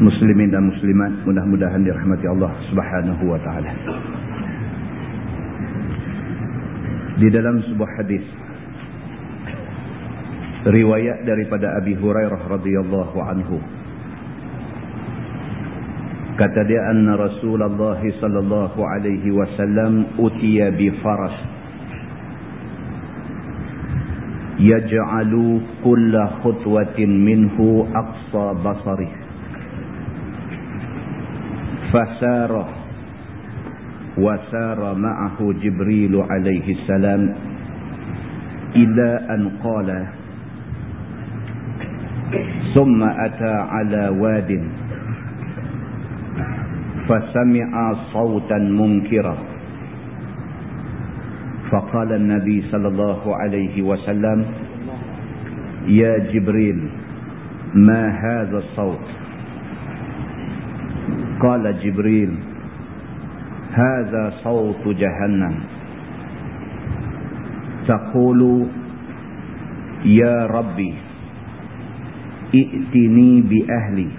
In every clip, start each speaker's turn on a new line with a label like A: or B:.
A: Muslimin dan muslimat mudah-mudahan dirahmati Allah Subhanahu wa taala. Di dalam sebuah hadis riwayat daripada Abi Hurairah radhiyallahu anhu kata dia anna Rasulullah sallallahu alaihi wasallam utiya bi faras yaj'alu kulla khutwatin minhu aqsa basarih فسار وسار معه جبريل عليه السلام إلى أن قال ثم أتى على واد فسمع صوتا منكرا. فقال النبي صلى الله عليه وسلم يا جبريل ما هذا الصوت؟ قال جبريل هذا صوت جهنم. تقول يا ربي ائتني بأهلي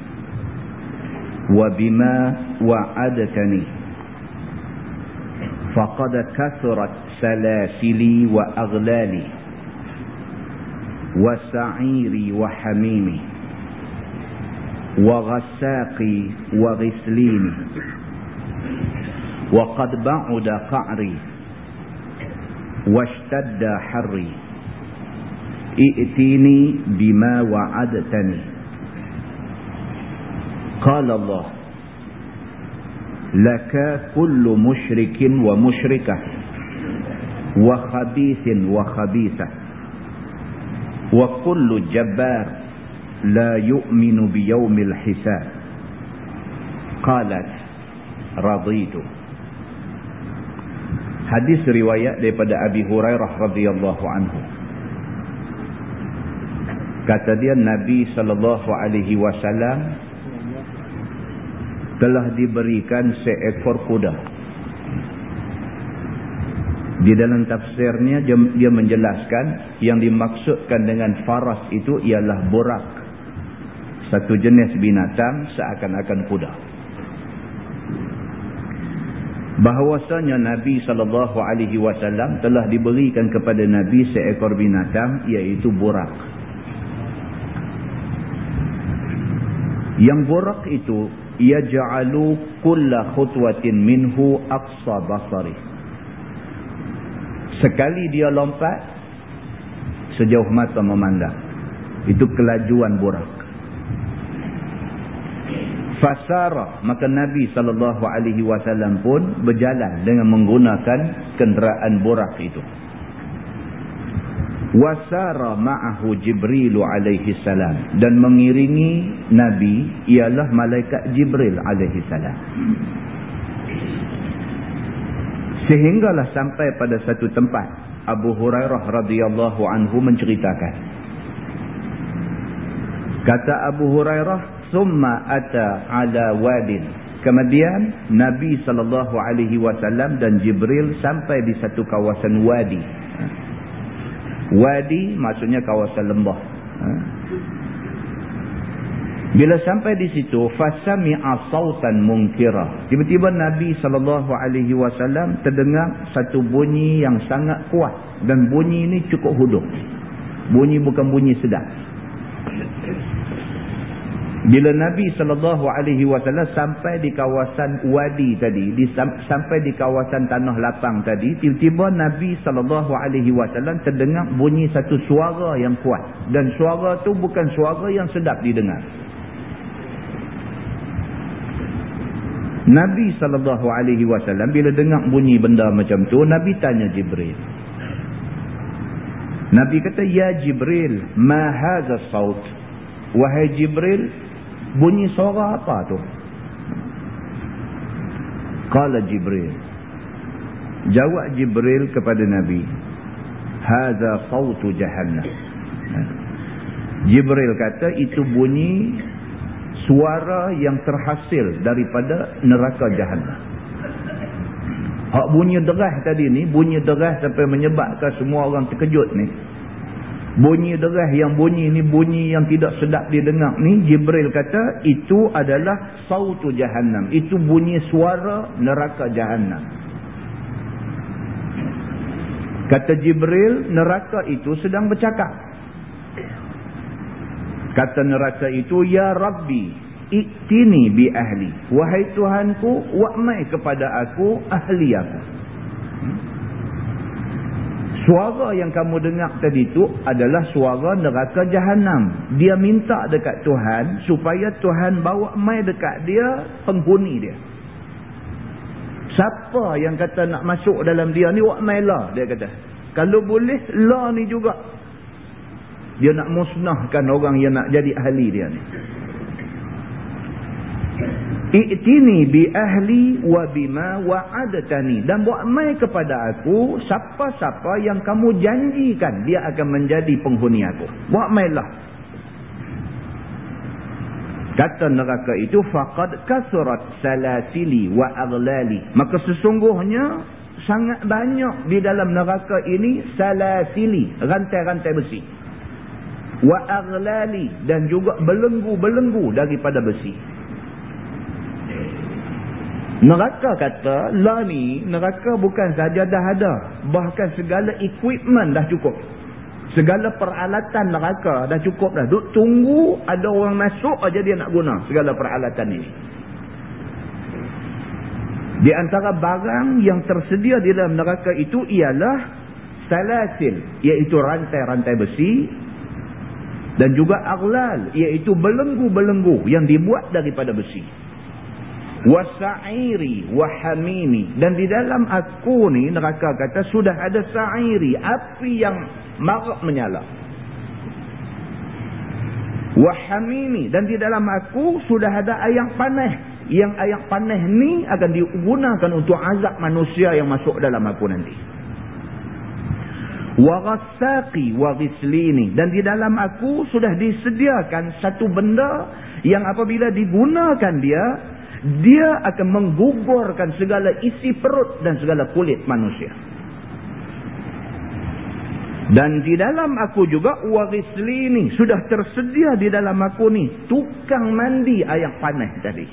A: وبما وعدتني فقد كثرت سلاسلي وأغلالي وسعيري وحميمي. وغساقي وغسليني. وقد بعد قعري واشتد حري. ائتيني بما وعدتني. قال الله لك كل مشرك ومشركة وخبيث وخبيثة وكل جبار لا يؤمن بيوم الحساب قالت رضيت hadis riwayat daripada Abi Hurairah radhiyallahu anhu kata dia Nabi sallallahu alaihi wasallam telah diberikan seekor kuda di dalam tafsirnya dia menjelaskan yang dimaksudkan dengan faras itu ialah burak satu jenis binatang seakan-akan kuda. Bahawasanya Nabi SAW telah diberikan kepada Nabi seekor binatang iaitu burak. Yang burak itu ia ja'alu kulla khutwatin minhu aqsa basari. Sekali dia lompat sejauh mata memandang. Itu kelajuan burak fasara maka Nabi sallallahu alaihi wasallam pun berjalan dengan menggunakan kenderaan burak itu. Wasara ma'ahu jibril alaihi salam. Dan mengiringi nabi ialah malaikat jibril alaihi salam. Sehinggalah sampai pada satu tempat Abu Hurairah radhiyallahu anhu menceritakan. Kata Abu Hurairah summa ata ala wadin. Kemudian Nabi sallallahu alaihi wasallam dan Jibril sampai di satu kawasan wadi. Wadi maksudnya kawasan lembah. Bila sampai di situ fasami'a sautan munkira tiba-tiba Nabi sallallahu alaihi wasallam terdengar satu bunyi yang sangat kuat. Dan bunyi ini cukup huduh bunyi bukan bunyi sedap Bila Nabi SAW sampai di kawasan wadi tadi, di, sampai di kawasan tanah lapang tadi, tiba-tiba Nabi SAW terdengar bunyi satu suara yang kuat. Dan suara tu bukan suara yang sedap didengar. Nabi SAW bila dengar bunyi benda macam tu, Nabi tanya Jibril. Nabi kata, Ya Jibril, ma haza saut? Wahai Jibril, bunyi suara apa tu? Qala jibril. Jawab jibril kepada nabi hadza sautu jahannam. Jibril kata itu bunyi suara yang terhasil daripada neraka jahannam. Hak bunyi derah tadi ni bunyi derah sampai menyebabkan semua orang terkejut ni bunyi derah yang bunyi ni bunyi yang tidak sedap didengar ni Jibril kata itu adalah sautu jahannam. Itu bunyi suara neraka jahannam. Kata Jibril neraka itu sedang bercakap. Kata neraka itu ya Rabbi iktini bi ahli. Wahai Tuhanku wa'mai kepada aku ahli aku Suara yang kamu dengar tadi tu adalah suara neraka jahanam. Dia minta dekat Tuhan supaya Tuhan bawa mai dekat dia penghuni dia. Siapa yang kata nak masuk dalam dia ni wak mai lah dia kata. Kalau boleh lah ni juga. Dia nak musnahkan orang yang nak jadi ahli dia ni. I'tini bi ahli wa bima wa'adatani. Dan buat mai kepada aku, siapa-siapa yang kamu janjikan dia akan menjadi penghuni aku. Buat mailah. Kata neraka itu, faqad kasurat salasili wa aghlali. Maka sesungguhnya, sangat banyak di dalam neraka ini, salasili, rantai-rantai besi. Wa aghlali, dan juga belenggu-belenggu daripada besi. Neraka kata, lah ni, neraka bukan saja dah ada. Bahkan segala equipment dah cukup. Segala peralatan neraka dah cukup dah. Duk tunggu ada orang masuk aja dia nak guna segala peralatan ini. Di antara barang yang tersedia di dalam neraka itu ialah salasil. Iaitu rantai-rantai besi. Dan juga aglal. Iaitu belenggu-belenggu yang dibuat daripada besi wasa'iri wahamini dan di dalam aku ni neraka kata sudah ada sa'iri. Api yang marak menyala. Wahamini dan di dalam aku sudah ada air panas yang air panas ni akan digunakan untuk azab manusia yang masuk dalam aku nanti. Warassaqi warislini dan di dalam aku sudah disediakan satu benda yang apabila digunakan dia dia akan menggugurkan segala isi perut dan segala kulit manusia. Dan di dalam aku juga warisli ni sudah tersedia di dalam aku ni tukang mandi air panas tadi.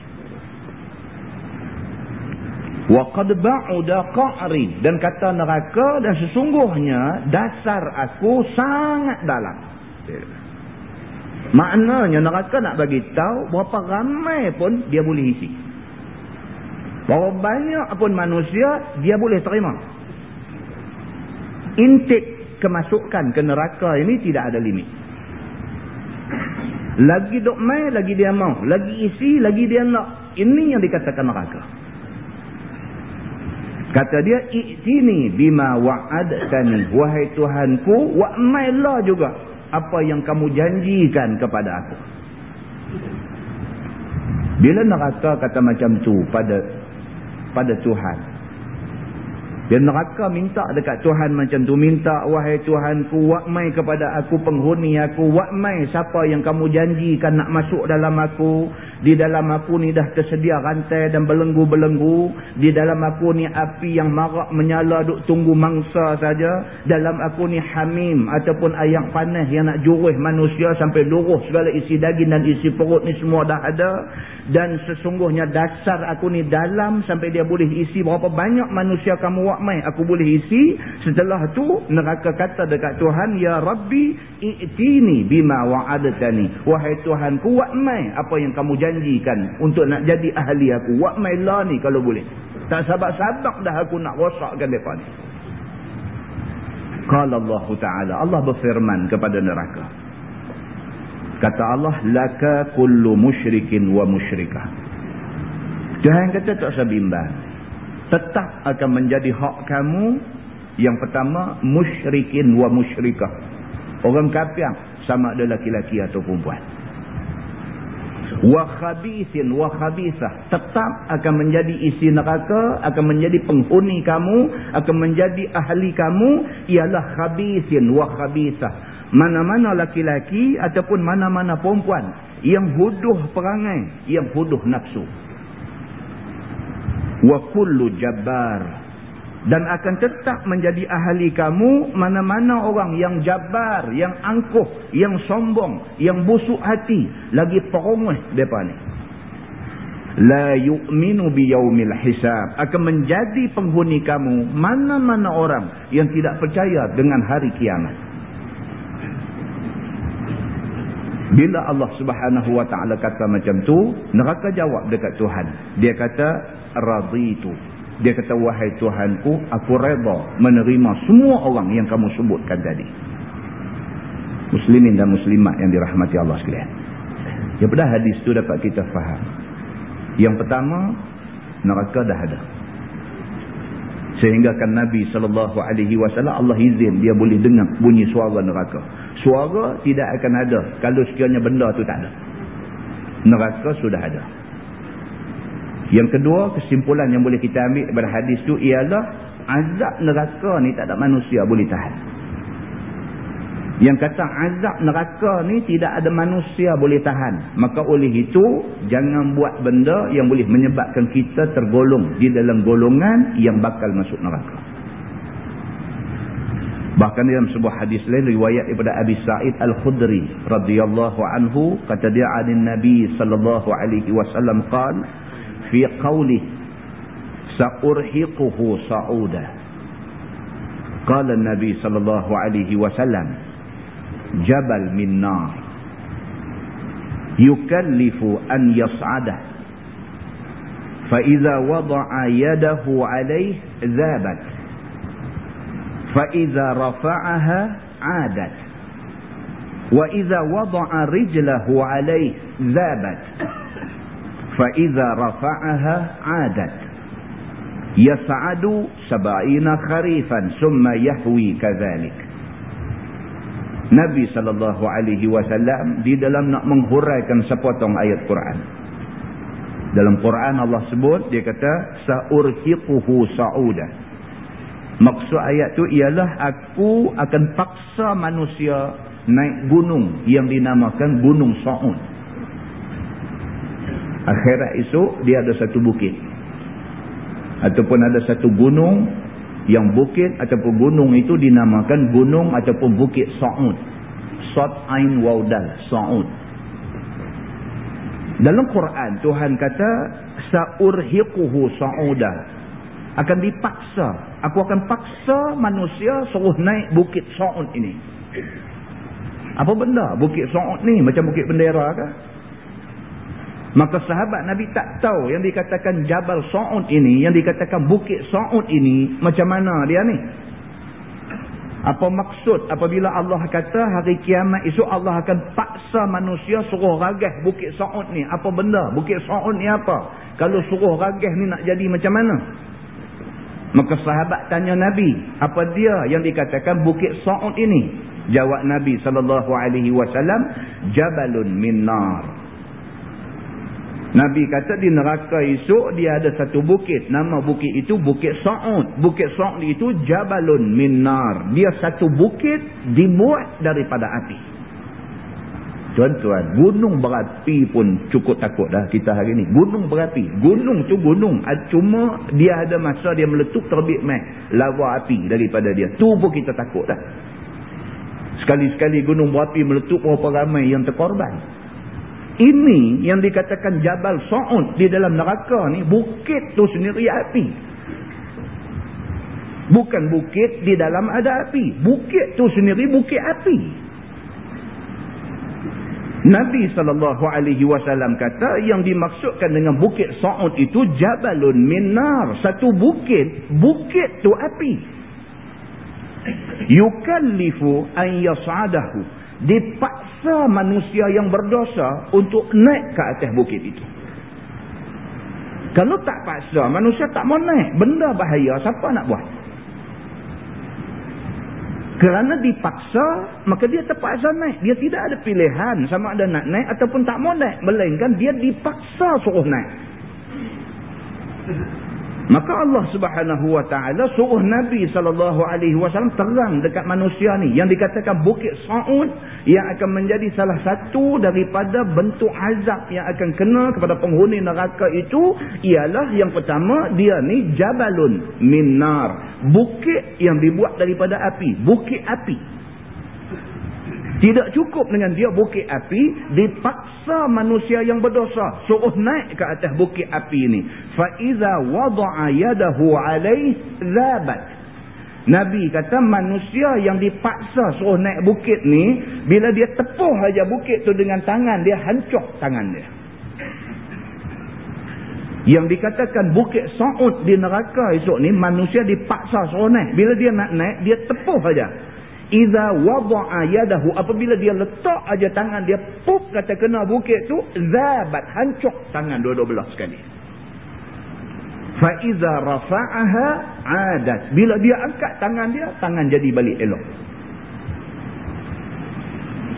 A: Wa qad ba'uda qa'ri dan kata neraka dan sesungguhnya dasar aku sangat dalam. Maknanya neraka nak bagi tahu berapa ramai pun dia boleh isi. Berapa banyak pun manusia dia boleh terima. Intake kemasukan ke neraka ini tidak ada limit. Lagi dok mai, lagi dia mau. Lagi isi, lagi dia nak. Ini yang dikatakan neraka. Kata dia, I'tini bima wa'adtani. Wahai Tuhanku, wa'mailah juga apa yang kamu janjikan kepada aku. Bila neraka kata macam tu pada pada Tuhan. Dia neraka minta dekat Tuhan macam tu. Minta, wahai Tuhanku, wakmai kepada aku, penghuni aku. Wakmai siapa yang kamu janjikan nak masuk dalam aku. Di dalam aku ni dah tersedia rantai dan belenggu-belenggu. Di dalam aku ni api yang marak menyala duk tunggu mangsa saja. Dalam aku ni hamim ataupun ayak panas yang nak juruh manusia sampai luruh segala isi daging dan isi perut ni semua dah ada. Dan sesungguhnya dasar aku ni dalam sampai dia boleh isi berapa banyak manusia kamu wak mai aku boleh isi setelah tu neraka kata dekat Tuhan ya rabbi i'tini bima wa'adatani wahai Tuhan ku wak mai apa yang kamu janjikan untuk nak jadi ahli aku. Wak mai lah ni kalau boleh. Tak sabak-sabak dah aku nak rosakkan mereka ni. Qala Allah Ta'ala. Allah berfirman kepada neraka. Kata Allah laka kullu musyrikin wa musyrikah. Tuhan kata tak usah bimbang tetap akan menjadi hak kamu. Yang pertama musyrikin wa musyrikah. Orang kafir sama ada laki-laki atau perempuan. Wa khabithin wa khabithah. Tetap akan menjadi isi neraka akan menjadi penghuni kamu akan menjadi ahli kamu ialah khabithin wa khabithah. Mana-mana laki-laki ataupun mana-mana perempuan yang huduh perangai yang huduh nafsu wa kullu jabbar dan akan tetap menjadi ahli kamu mana-mana orang yang jabar, yang angkuh, yang sombong, yang busuk hati, lagi perongah depa ni. La yu'minu biyaumil hisab akan menjadi penghuni kamu mana-mana orang yang tidak percaya dengan hari kiamat. Bila Allah Subhanahu wa taala kata macam tu, neraka jawab dekat Tuhan. Dia kata, raditu. Dia kata, wahai Tuhanku, aku reda menerima semua orang yang kamu sebutkan tadi. Muslimin dan muslimat yang dirahmati Allah sekalian. Daripada hadis itu dapat kita faham. Yang pertama, neraka dah ada. Sehingga kan Nabi SAW, Allah izin dia boleh dengar bunyi suara neraka. Suara tidak akan ada kalau sekiranya benda tu tak ada. Neraka sudah ada. Yang kedua, kesimpulan yang boleh kita ambil daripada hadis tu ialah azab neraka ni tak ada manusia boleh tahan. Yang kata azab neraka ni tidak ada manusia boleh tahan. Maka oleh itu, jangan buat benda yang boleh menyebabkan kita tergolong di dalam golongan yang bakal masuk neraka. Bahkan dalam sebuah hadis lain riwayat daripada Abi Sa'id Al-Khudri radhiyallahu anhu kata dia anin Nabi sallallahu alaihi wasallam qala في قوله سأرهقه صعودا. قال النبي صلى الله عليه وسلم جبل من نار يكلف أن يصعده فإذا وضع يده عليه ذابت فإذا رفعها عادت وإذا وضع رجله عليه ذابت. فإذا رفعها عادت يسعد سبعين خريفا ثم يهوي كذلك Nabi sallallahu alaihi wasallam di dalam nak menghuraikan sepotong ayat Quran. Dalam Quran Allah sebut dia kata saurhiquhu sauda. Maksud ayat tu ialah aku akan paksa manusia naik gunung yang dinamakan Gunung Saud akhirat esok dia ada satu bukit. Ataupun ada satu gunung yang bukit ataupun gunung itu dinamakan gunung ataupun bukit Sa'ud. Sa'ud Ain Waudal Sa'ud. Dalam Quran Tuhan kata sa'urhiquhu sa'udah akan dipaksa. Aku akan paksa manusia suruh naik bukit Sa'ud ini. Apa benda bukit Sa'ud ni? Macam bukit bendera kah Maka sahabat Nabi tak tahu yang dikatakan Jabal Sa'ud ini, yang dikatakan Bukit Sa'ud ini, macam mana dia ni? Apa maksud apabila Allah kata hari kiamat itu Allah akan paksa manusia suruh ragah Bukit Sa'ud ni? Apa benda? Bukit Sa'ud ni apa? Kalau suruh ragah ni nak jadi macam mana? Maka sahabat tanya Nabi, apa dia yang dikatakan Bukit Sa'ud ini? Jawab Nabi SAW, Jabalun min nar. Nabi kata di neraka esok dia ada satu bukit. Nama bukit itu Bukit Sa'ud. Bukit Sa'ud itu Jabalun Minar. Dia satu bukit dibuat daripada api. Tuan-tuan, gunung berapi pun cukup takut dah kita hari ni. Gunung berapi. Gunung tu gunung. Cuma dia ada masa dia meletup terbit meh. Lava api daripada dia. Tu pun kita takut dah. Sekali-sekali gunung berapi meletup berapa ramai yang terkorban. Ini yang dikatakan Jabal Sa'ud di dalam neraka ni, bukit tu sendiri api. Bukan bukit di dalam ada api. Bukit tu sendiri bukit api. Nabi SAW kata yang dimaksudkan dengan bukit Sa'ud itu Jabalun Minar. Satu bukit, bukit tu api. Yukallifu an yas'adahu. Dipaksa manusia yang berdosa untuk naik ke atas bukit itu. Kalau tak paksa, manusia tak mau naik. Benda bahaya, siapa nak buat? Kerana dipaksa, maka dia terpaksa naik. Dia tidak ada pilihan sama ada nak naik ataupun tak mau naik. Melainkan dia dipaksa suruh naik. Maka Allah subhanahu wa ta'ala suruh Nabi SAW terang dekat manusia ni. Yang dikatakan Bukit Sa'ud yang akan menjadi salah satu daripada bentuk azab yang akan kena kepada penghuni neraka itu. Ialah yang pertama dia ni Jabalun Minar. Bukit yang dibuat daripada api. Bukit api. Tidak cukup dengan dia bukit api, dipaksa manusia yang berdosa suruh naik ke atas bukit api ini. Fa iza wada'a yadahu 'alayhi zabat. Nabi kata manusia yang dipaksa suruh naik bukit ni, bila dia tepuh aja bukit tu dengan tangan dia hancur tangan dia. Yang dikatakan bukit Sa'ud di neraka esok ni manusia dipaksa suruh naik. Bila dia nak naik, dia tepuh aja Iza wada'a yadahu apabila dia letak aja tangan dia pup kata kena bukit tu zabat hancur tangan dua-dua belah sekali. Fa iza rafa'aha 'adat. Bila dia angkat tangan dia, tangan jadi balik elok.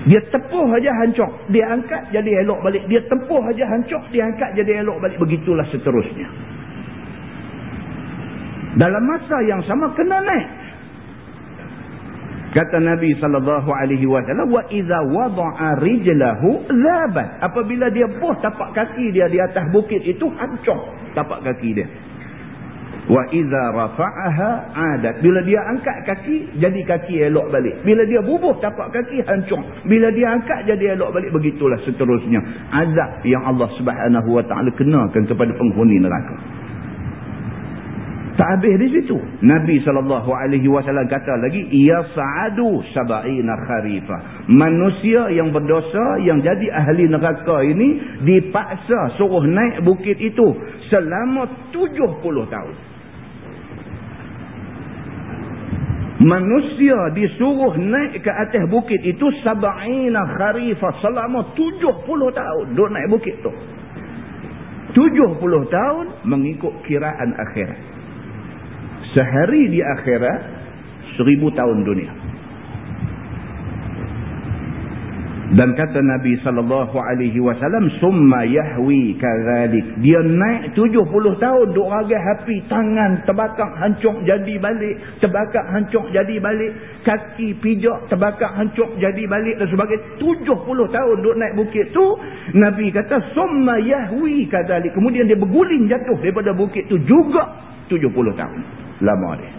A: Dia tepuh aja hancur, dia angkat jadi elok balik. Dia tepuh aja hancur, dia angkat jadi elok balik. Begitulah seterusnya. Dalam masa yang sama kena naik Kata Nabi sallallahu alaihi wasallam wa idza wada'a rijlahu zabat. Apabila dia buh tapak kaki dia di atas bukit itu hancur tapak kaki dia. Wa idza rafa'aha 'adat. Bila dia angkat kaki jadi kaki elok balik. Bila dia bubuh tapak kaki hancur. Bila dia angkat jadi elok balik begitulah seterusnya. Azab yang Allah Subhanahu wa taala kenakan kepada penghuni neraka. Tak habis di situ. Nabi SAW kata lagi, Ia sa'adu saba'ina kharifah. Manusia yang berdosa, yang jadi ahli neraka ini, dipaksa suruh naik bukit itu selama 70 tahun. Manusia disuruh naik ke atas bukit itu saba'ina kharifah selama 70 tahun. Duk naik bukit tu. 70 tahun mengikut kiraan akhirat. Sehari di akhirat seribu tahun dunia. Dan kata Nabi wasallam summa yahwi kadzalik. Dia naik 70 tahun duk ragai api, tangan terbakar hancur jadi balik, terbakar hancur jadi balik, kaki pijak terbakar hancur jadi balik dan sebagainya. 70 tahun duk naik bukit tu, Nabi kata summa yahwi kadzalik. Kemudian dia berguling jatuh daripada bukit tu juga 70 tahun lama dia.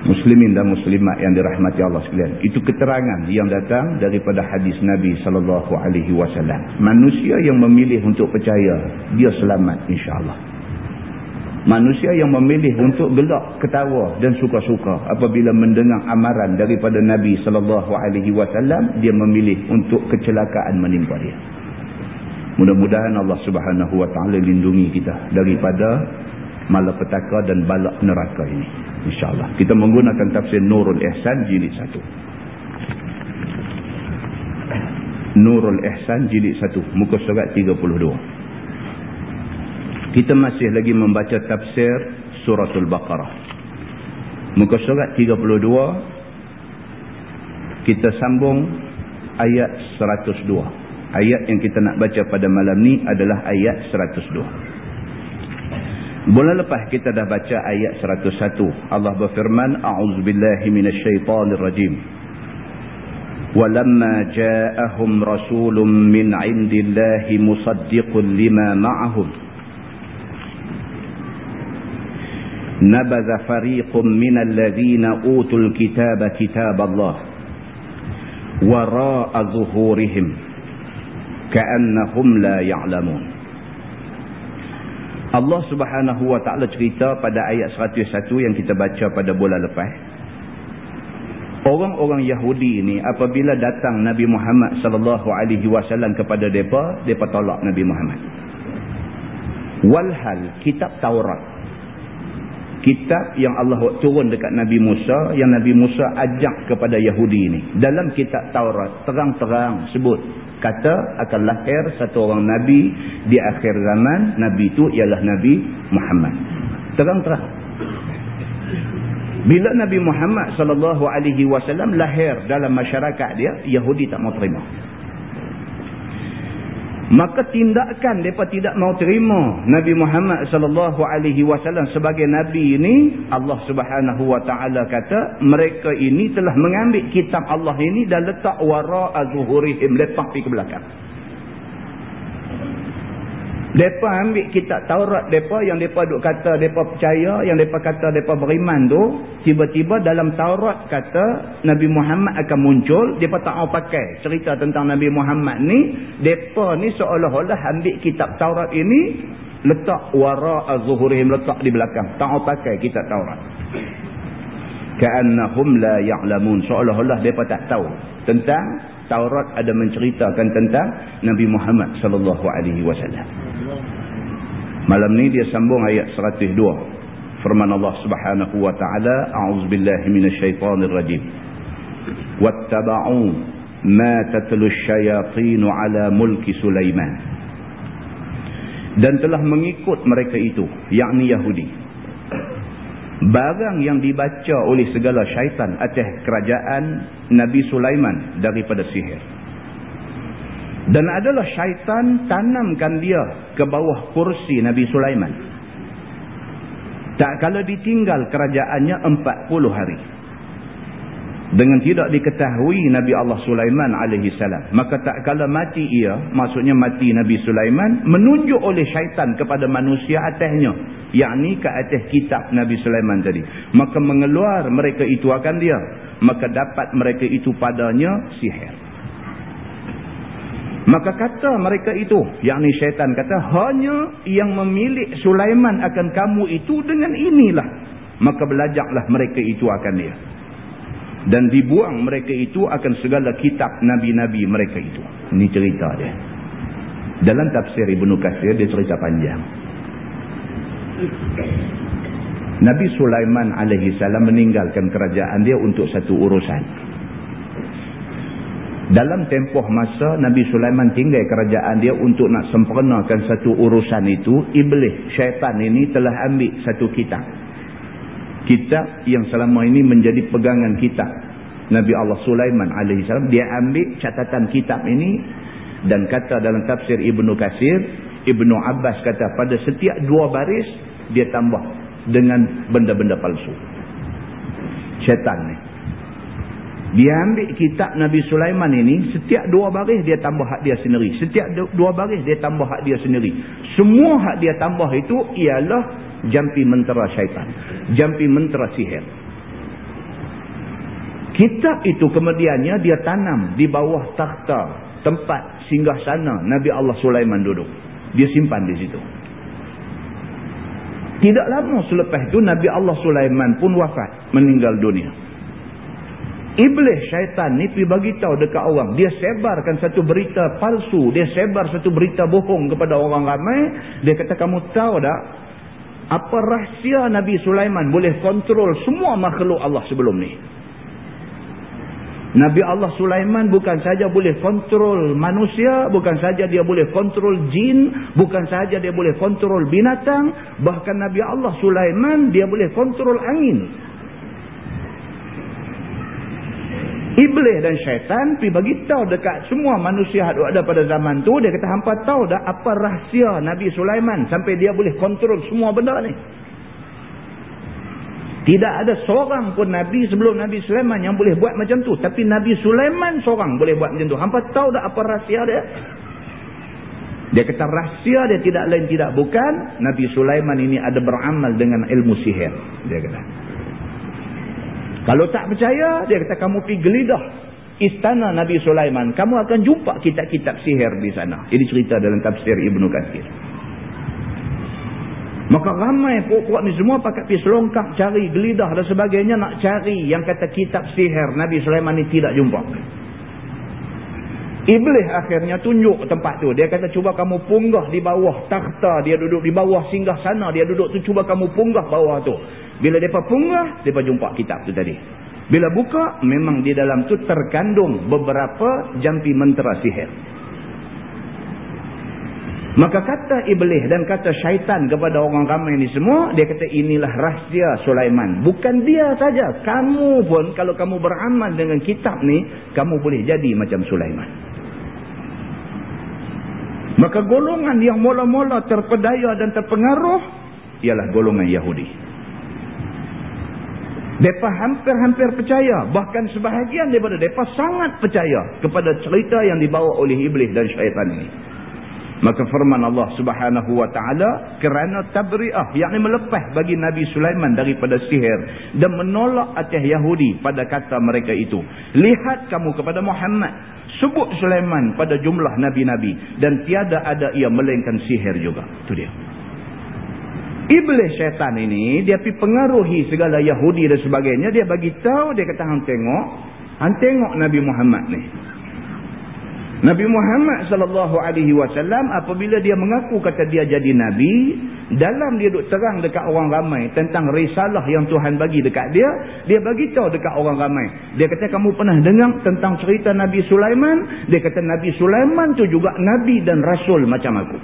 A: Muslimin dan muslimat yang dirahmati Allah sekalian. Itu keterangan yang datang daripada hadis Nabi sallallahu alaihi wasallam. Manusia yang memilih untuk percaya, dia selamat insya-Allah. Manusia yang memilih untuk gelak, ketawa dan suka-suka apabila mendengar amaran daripada Nabi sallallahu alaihi wasallam, dia memilih untuk kecelakaan menimpa dia. Mudah-mudahan Allah Subhanahu wa taala lindungi kita daripada malapetaka dan balak neraka ini. InsyaAllah. Kita menggunakan tafsir Nurul Ihsan jilid satu. Nurul Ihsan jilid satu. Muka surat 32. Kita masih lagi membaca tafsir Suratul Baqarah. Muka surat 32. Kita sambung ayat 102. Ayat yang kita nak baca pada malam ni adalah ayat 102. Bulan lepas kita dah baca ayat 101. Allah berfirman, A'udzubillahi minasyaitanirrajim. Walamma ja'ahum rasulun min 'indillahi musaddiqun lima ma'ahum. نبذ فريق من الذين أوتوا الكتاب كتاب الله وراء ظهورهم كأنهم لا يعلمون Allah subhanahu wa ta'ala cerita pada ayat 101 yang kita baca pada bulan lepas. Orang-orang Yahudi ini apabila datang Nabi Muhammad sallallahu alaihi wasallam kepada depa, depa tolak Nabi Muhammad. Walhal kitab Taurat. Kitab yang Allah turun dekat Nabi Musa, yang Nabi Musa ajak kepada Yahudi ini. Dalam kitab Taurat terang-terang sebut kata akan lahir satu orang Nabi di akhir zaman. Nabi itu ialah Nabi Muhammad. Terang-terang. Bila Nabi Muhammad sallallahu alaihi wasallam lahir dalam masyarakat dia, Yahudi tak mau terima. Maka tindakan mereka tidak mau terima Nabi Muhammad sallallahu alaihi wasallam sebagai nabi ini, Allah Subhanahu wa taala kata, mereka ini telah mengambil kitab Allah ini dan letak wara azhurihim letak di belakang. Mereka ambil kitab Taurat mereka yang mereka duk kata mereka percaya, yang mereka kata mereka beriman tu. Tiba-tiba dalam Taurat kata Nabi Muhammad akan muncul. Mereka tak mau pakai cerita tentang Nabi Muhammad ni. Mereka ni seolah-olah ambil kitab Taurat ini. Letak wara az-zuhurihim letak di belakang. Tak mau pakai kitab Taurat. Ka'annahum la ya'lamun. Seolah-olah mereka tak tahu tentang Taurat ada menceritakan tentang Nabi Muhammad sallallahu alaihi wasallam. Malam ni dia sambung ayat 102. Firman Allah Subhanahu wa taala, "A'udzubillahi minasyaitonir rajim." Wattaba'u ma tatlu asyayatin 'ala mulki Sulaiman. Dan telah mengikut mereka itu, yakni Yahudi barang yang dibaca oleh segala syaitan atas kerajaan Nabi Sulaiman daripada sihir. Dan adalah syaitan tanamkan dia ke bawah kursi Nabi Sulaiman. Tak kala ditinggal kerajaannya 40 hari. Dengan tidak diketahui Nabi Allah Sulaiman salam. Maka tak kala mati ia maksudnya mati Nabi Sulaiman menunjuk oleh syaitan kepada manusia atasnya. Yakni ke atas kitab Nabi Sulaiman tadi. Maka mengeluar mereka itu akan dia. Maka dapat mereka itu padanya sihir maka kata mereka itu yakni syaitan kata hanya yang memilih Sulaiman akan kamu itu dengan inilah maka belajarlah mereka itu akan dia dan dibuang mereka itu akan segala kitab nabi-nabi mereka itu. Ini cerita dia. Dalam tafsir Ibnu Katsir dia cerita panjang. Nabi Sulaiman alaihi salam meninggalkan kerajaan dia untuk satu urusan. Dalam tempoh masa Nabi Sulaiman tinggal kerajaan dia untuk nak sempurnakan satu urusan itu, iblis syaitan ini telah ambil satu kitab. Kitab yang selama ini menjadi pegangan kitab Nabi Allah Sulaiman salam. Dia ambil catatan kitab ini dan kata dalam tafsir Ibnu Kasir Ibnu Abbas kata pada setiap dua baris dia tambah dengan benda-benda palsu. Syaitan ni dia ambil kitab Nabi Sulaiman ini setiap dua baris dia tambah hak dia sendiri. Setiap dua baris dia tambah hak dia sendiri. Semua hak dia tambah itu ialah jampi mentera syaitan. Jampi mentera sihir. Kitab itu kemudiannya dia tanam di bawah takhta tempat singgah sana Nabi Allah Sulaiman duduk. Dia simpan di situ. Tidak lama selepas itu Nabi Allah Sulaiman pun wafat meninggal dunia Iblis syaitan ni pergi bagi tahu dekat orang. Dia sebarkan satu berita palsu. Dia sebar satu berita bohong kepada orang ramai. Dia kata kamu tahu tak apa rahsia Nabi Sulaiman boleh kontrol semua makhluk Allah sebelum ni. Nabi Allah Sulaiman bukan saja boleh kontrol manusia, bukan saja dia boleh kontrol jin, bukan saja dia boleh kontrol binatang, bahkan Nabi Allah Sulaiman dia boleh kontrol angin. Iblis dan syaitan pergi bagi tahu dekat semua manusia yang ada pada zaman tu dia kata hampa tahu dah apa rahsia Nabi Sulaiman sampai dia boleh kontrol semua benda ni. Tidak ada seorang pun Nabi sebelum Nabi Sulaiman yang boleh buat macam tu. Tapi Nabi Sulaiman seorang boleh buat macam tu. Hampa tahu dah apa rahsia dia? Dia kata rahsia dia tidak lain tidak bukan. Nabi Sulaiman ini ada beramal dengan ilmu sihir. Dia kata. Kalau tak percaya, dia kata kamu pergi gelidah istana Nabi Sulaiman. Kamu akan jumpa kitab-kitab sihir di sana. Ini cerita dalam tafsir Ibnu Katsir. Maka ramai puak-puak ni semua pakai pergi selongkak cari gelidah dan sebagainya nak cari yang kata kitab sihir Nabi Sulaiman ni tidak jumpa. Iblis akhirnya tunjuk tempat tu. Dia kata cuba kamu punggah di bawah takhta. Dia duduk di bawah singgah sana. Dia duduk tu cuba kamu punggah bawah tu. Bila mereka punggah, mereka jumpa kitab tu tadi. Bila buka, memang di dalam tu terkandung beberapa jampi mentera sihir. Maka kata Iblis dan kata syaitan kepada orang ramai ni semua, dia kata inilah rahsia Sulaiman. Bukan dia saja, kamu pun kalau kamu beramal dengan kitab ni, kamu boleh jadi macam Sulaiman. Maka golongan yang mula-mula terpedaya dan terpengaruh, ialah golongan Yahudi. Mereka hampir-hampir percaya, bahkan sebahagian daripada mereka sangat percaya kepada cerita yang dibawa oleh Iblis dan syaitan ini. Maka firman Allah subhanahu wa ta'ala kerana tabri'ah yakni melepas bagi Nabi Sulaiman daripada sihir dan menolak atas Yahudi pada kata mereka itu. Lihat kamu kepada Muhammad. Sebut Sulaiman pada jumlah Nabi-Nabi dan tiada ada ia melainkan sihir juga. Itu dia. Iblis syaitan ini dia pergi pengaruhi segala Yahudi dan sebagainya. Dia bagi tahu dia kata hang tengok. Hang tengok Nabi Muhammad ni. Nabi Muhammad sallallahu alaihi wasallam apabila dia mengaku kata dia jadi nabi, dalam dia duk terang dekat orang ramai tentang risalah yang Tuhan bagi dekat dia, dia bagi tahu dekat orang ramai. Dia kata kamu pernah dengar tentang cerita Nabi Sulaiman? Dia kata Nabi Sulaiman tu juga nabi dan rasul macam aku.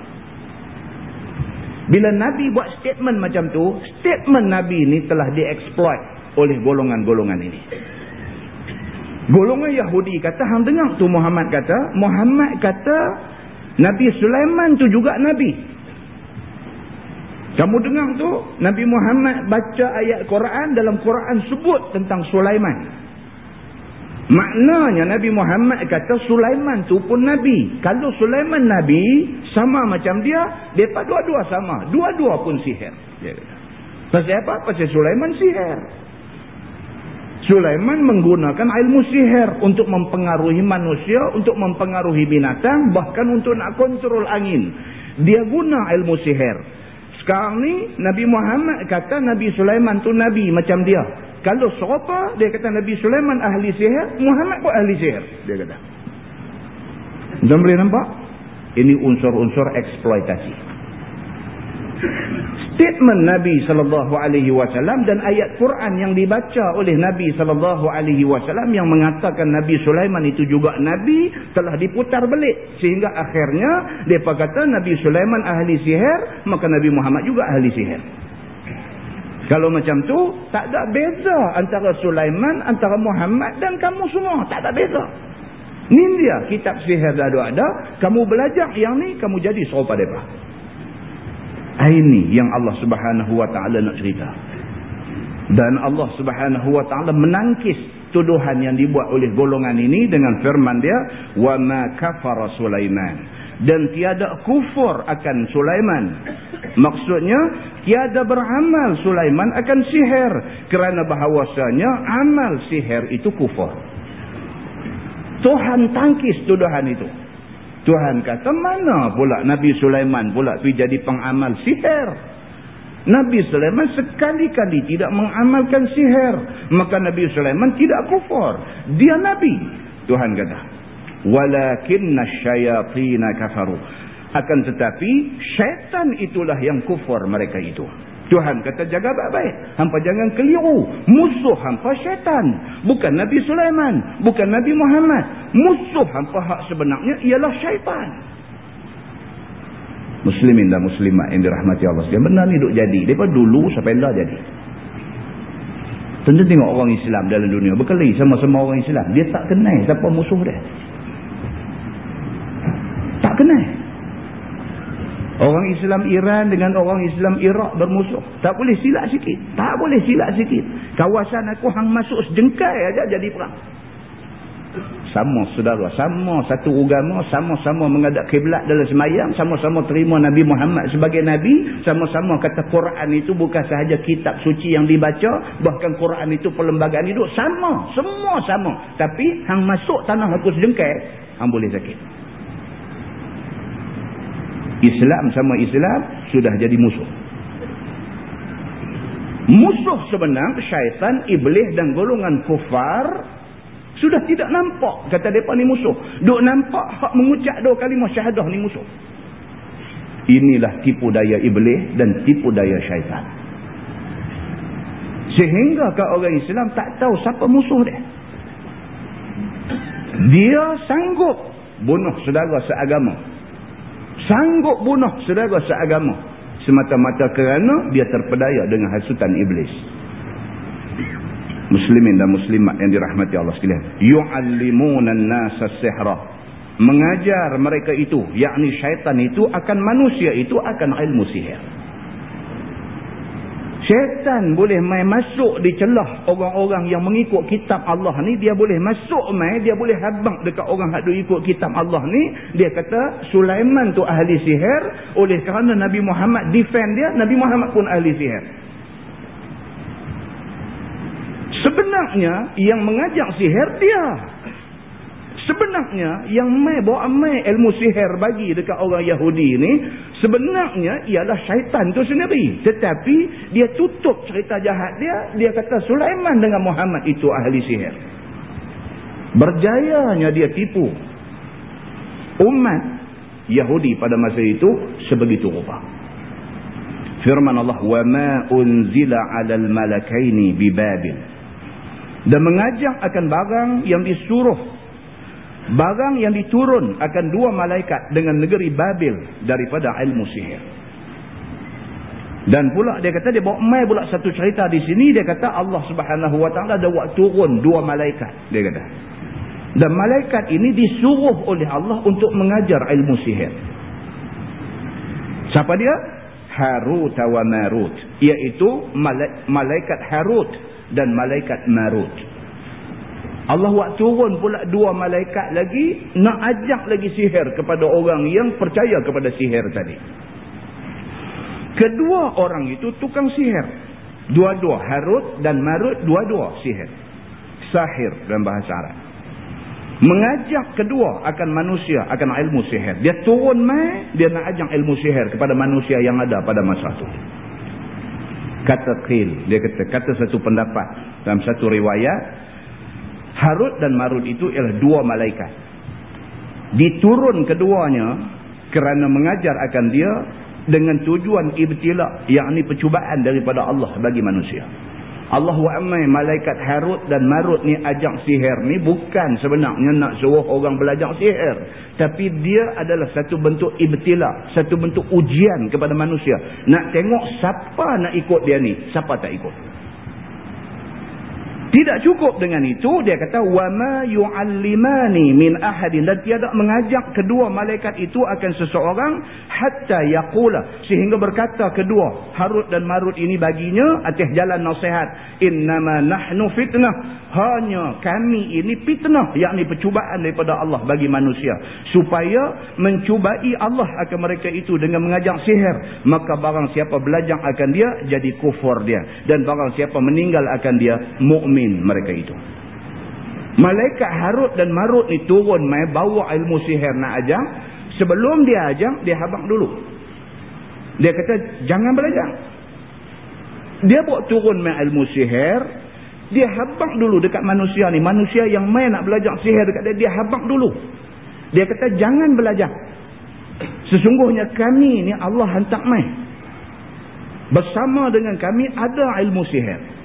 A: Bila Nabi buat statement macam tu, statement Nabi ni telah dieksploit oleh golongan-golongan ini. Golongan Yahudi kata, hang dengar tu Muhammad kata, Muhammad kata Nabi Sulaiman tu juga Nabi. Kamu dengar tu, Nabi Muhammad baca ayat Quran, dalam Quran sebut tentang Sulaiman. Maknanya Nabi Muhammad kata Sulaiman tu pun Nabi. Kalau Sulaiman Nabi, sama macam dia, mereka dua-dua sama. Dua-dua pun sihir. Pasal apa? Pasal Sulaiman sihir. Sulaiman menggunakan ilmu sihir untuk mempengaruhi manusia, untuk mempengaruhi binatang, bahkan untuk nak kontrol angin. Dia guna ilmu sihir. Sekarang ni Nabi Muhammad kata Nabi Sulaiman tu Nabi macam dia. Kalau serupa, dia kata Nabi Sulaiman ahli sihir, Muhammad pun ahli sihir. Dia kata. Tuan boleh nampak? Ini unsur-unsur eksploitasi statement Nabi wasallam dan ayat Quran yang dibaca oleh Nabi wasallam yang mengatakan Nabi Sulaiman itu juga nabi telah diputar belik sehingga akhirnya depa kata Nabi Sulaiman ahli sihir maka Nabi Muhammad juga ahli sihir. Kalau macam tu tak ada beza antara Sulaiman antara Muhammad dan kamu semua tak ada beza. Ni dia kitab sihir dah ada, kamu belajar yang ni kamu jadi serupa depa. Ini yang Allah subhanahu wa ta'ala nak cerita. Dan Allah subhanahu wa ta'ala menangkis tuduhan yang dibuat oleh golongan ini dengan firman dia. وَمَا كَفَرَ سُلَيْمَانِ dan tiada kufur akan Sulaiman. Maksudnya, tiada beramal Sulaiman akan sihir. Kerana bahawasanya amal sihir itu kufur. Tuhan tangkis tuduhan itu. Tuhan kata mana pula Nabi Sulaiman pula pergi jadi pengamal sihir. Nabi Sulaiman sekali-kali tidak mengamalkan sihir. Maka Nabi Sulaiman tidak kufur. Dia Nabi. Tuhan kata. Walakinna syayatina kafaru. Akan tetapi syaitan itulah yang kufur mereka itu. Tuhan kata jaga baik-baik. Hampa jangan keliru. Musuh hampa syaitan. Bukan Nabi Sulaiman. Bukan Nabi Muhammad. Musuh hampa hak sebenarnya ialah syaitan. Muslimin dan muslimat yang dirahmati Allah. Yang benar ni duk jadi. Daripada dulu sampai dah jadi. Tentu tengok orang Islam dalam dunia. Berkali sama-sama orang Islam. Dia tak kenal siapa musuh dia. Kenal. Orang Islam Iran dengan orang Islam Iraq bermusuh. Tak boleh silap sikit. Tak boleh silap sikit. Kawasan aku hang masuk sejengkai aja jadi perang. Sama saudara. Sama satu agama. Sama-sama mengadap kiblat dalam semayang. Sama-sama terima Nabi Muhammad sebagai Nabi. Sama-sama kata Quran itu bukan sahaja kitab suci yang dibaca. Bahkan Quran itu perlembagaan hidup. Sama. Semua sama. Tapi hang masuk tanah aku sejengkai. Hang boleh sakit. Islam sama Islam sudah jadi musuh. Musuh sebenar syaitan, iblis dan golongan kufar sudah tidak nampak kata mereka ni musuh. Duk nampak hak mengucap dua kalimah syahadah ni musuh. Inilah tipu daya iblis dan tipu daya syaitan. Sehingga ke orang Islam tak tahu siapa musuh dia. Dia sanggup bunuh saudara seagama. Sanggup bunuh saudara seagama. Semata-mata kerana dia terpedaya dengan hasutan iblis. Muslimin dan muslimat yang dirahmati Allah sekalian. Yu'allimuna an-nasa sihra. Mengajar mereka itu yakni syaitan itu akan manusia itu akan ilmu sihir Syaitan boleh main masuk di celah orang-orang yang mengikut kitab Allah ni. Dia boleh masuk main. Dia boleh habang dekat orang yang ikut kitab Allah ni. Dia kata Sulaiman tu ahli sihir. Oleh kerana Nabi Muhammad defend dia. Nabi Muhammad pun ahli sihir. Sebenarnya yang mengajak sihir dia. Sebenarnya yang mai bawa mai ilmu sihir bagi dekat orang Yahudi ni sebenarnya ialah syaitan tu sendiri. Tetapi dia tutup cerita jahat dia, dia kata Sulaiman dengan Muhammad itu ahli sihir. Berjayanya dia tipu umat Yahudi pada masa itu sebegitu rupa. Firman Allah, "Wa ma unzila 'alal malakaini bi Babil." Dan mengajak akan barang yang disuruh Barang yang diturun akan dua malaikat dengan negeri Babil daripada ilmu sihir. Dan pula dia kata dia bawa mai pula satu cerita di sini dia kata Allah Subhanahu Wa Taala ada buat turun dua malaikat dia kata. Dan malaikat ini disuruh oleh Allah untuk mengajar ilmu sihir. Siapa dia? Harut wa Marut, iaitu malaikat Harut dan malaikat Marut. Allah buat turun pula dua malaikat lagi nak ajak lagi sihir kepada orang yang percaya kepada sihir tadi. Kedua orang itu tukang sihir. Dua-dua Harut dan Marut dua-dua sihir. Sahir dalam bahasa Arab. Mengajak kedua akan manusia akan ilmu sihir. Dia turun mai dia nak ajak ilmu sihir kepada manusia yang ada pada masa itu. Kata Qil, dia kata kata satu pendapat dalam satu riwayat Harut dan Marut itu ialah dua malaikat. Diturun keduanya kerana mengajar akan dia dengan tujuan ibtila, yakni percubaan daripada Allah bagi manusia. Allah wa'amai malaikat Harut dan Marut ni ajak sihir ni bukan sebenarnya nak suruh orang belajar sihir. Tapi dia adalah satu bentuk ibtila, satu bentuk ujian kepada manusia. Nak tengok siapa nak ikut dia ni, siapa tak ikut. Tidak cukup dengan itu dia kata wa ma yu'allimani min ahadin. Dan tiada mengajak kedua malaikat itu akan seseorang hatta yaqula. Sehingga berkata kedua Harut dan Marut ini baginya atas jalan nasihat innama nahnu fitnah. Hanya kami ini fitnah yakni percubaan daripada Allah bagi manusia. Supaya mencubai Allah akan mereka itu dengan mengajak sihir maka barang siapa belajar akan dia jadi kufur dia. Dan barang siapa meninggal akan dia mukmin mukmin mereka itu. Malaikat Harut dan Marut ni turun mai bawa ilmu sihir nak ajar. Sebelum dia ajar, dia habang dulu. Dia kata, jangan belajar. Dia bawa turun mai ilmu sihir. Dia habang dulu dekat manusia ni. Manusia yang mai nak belajar sihir dekat dia, dia habang dulu. Dia kata, jangan belajar. Sesungguhnya kami ni Allah hantar mai. Bersama dengan kami ada ilmu sihir.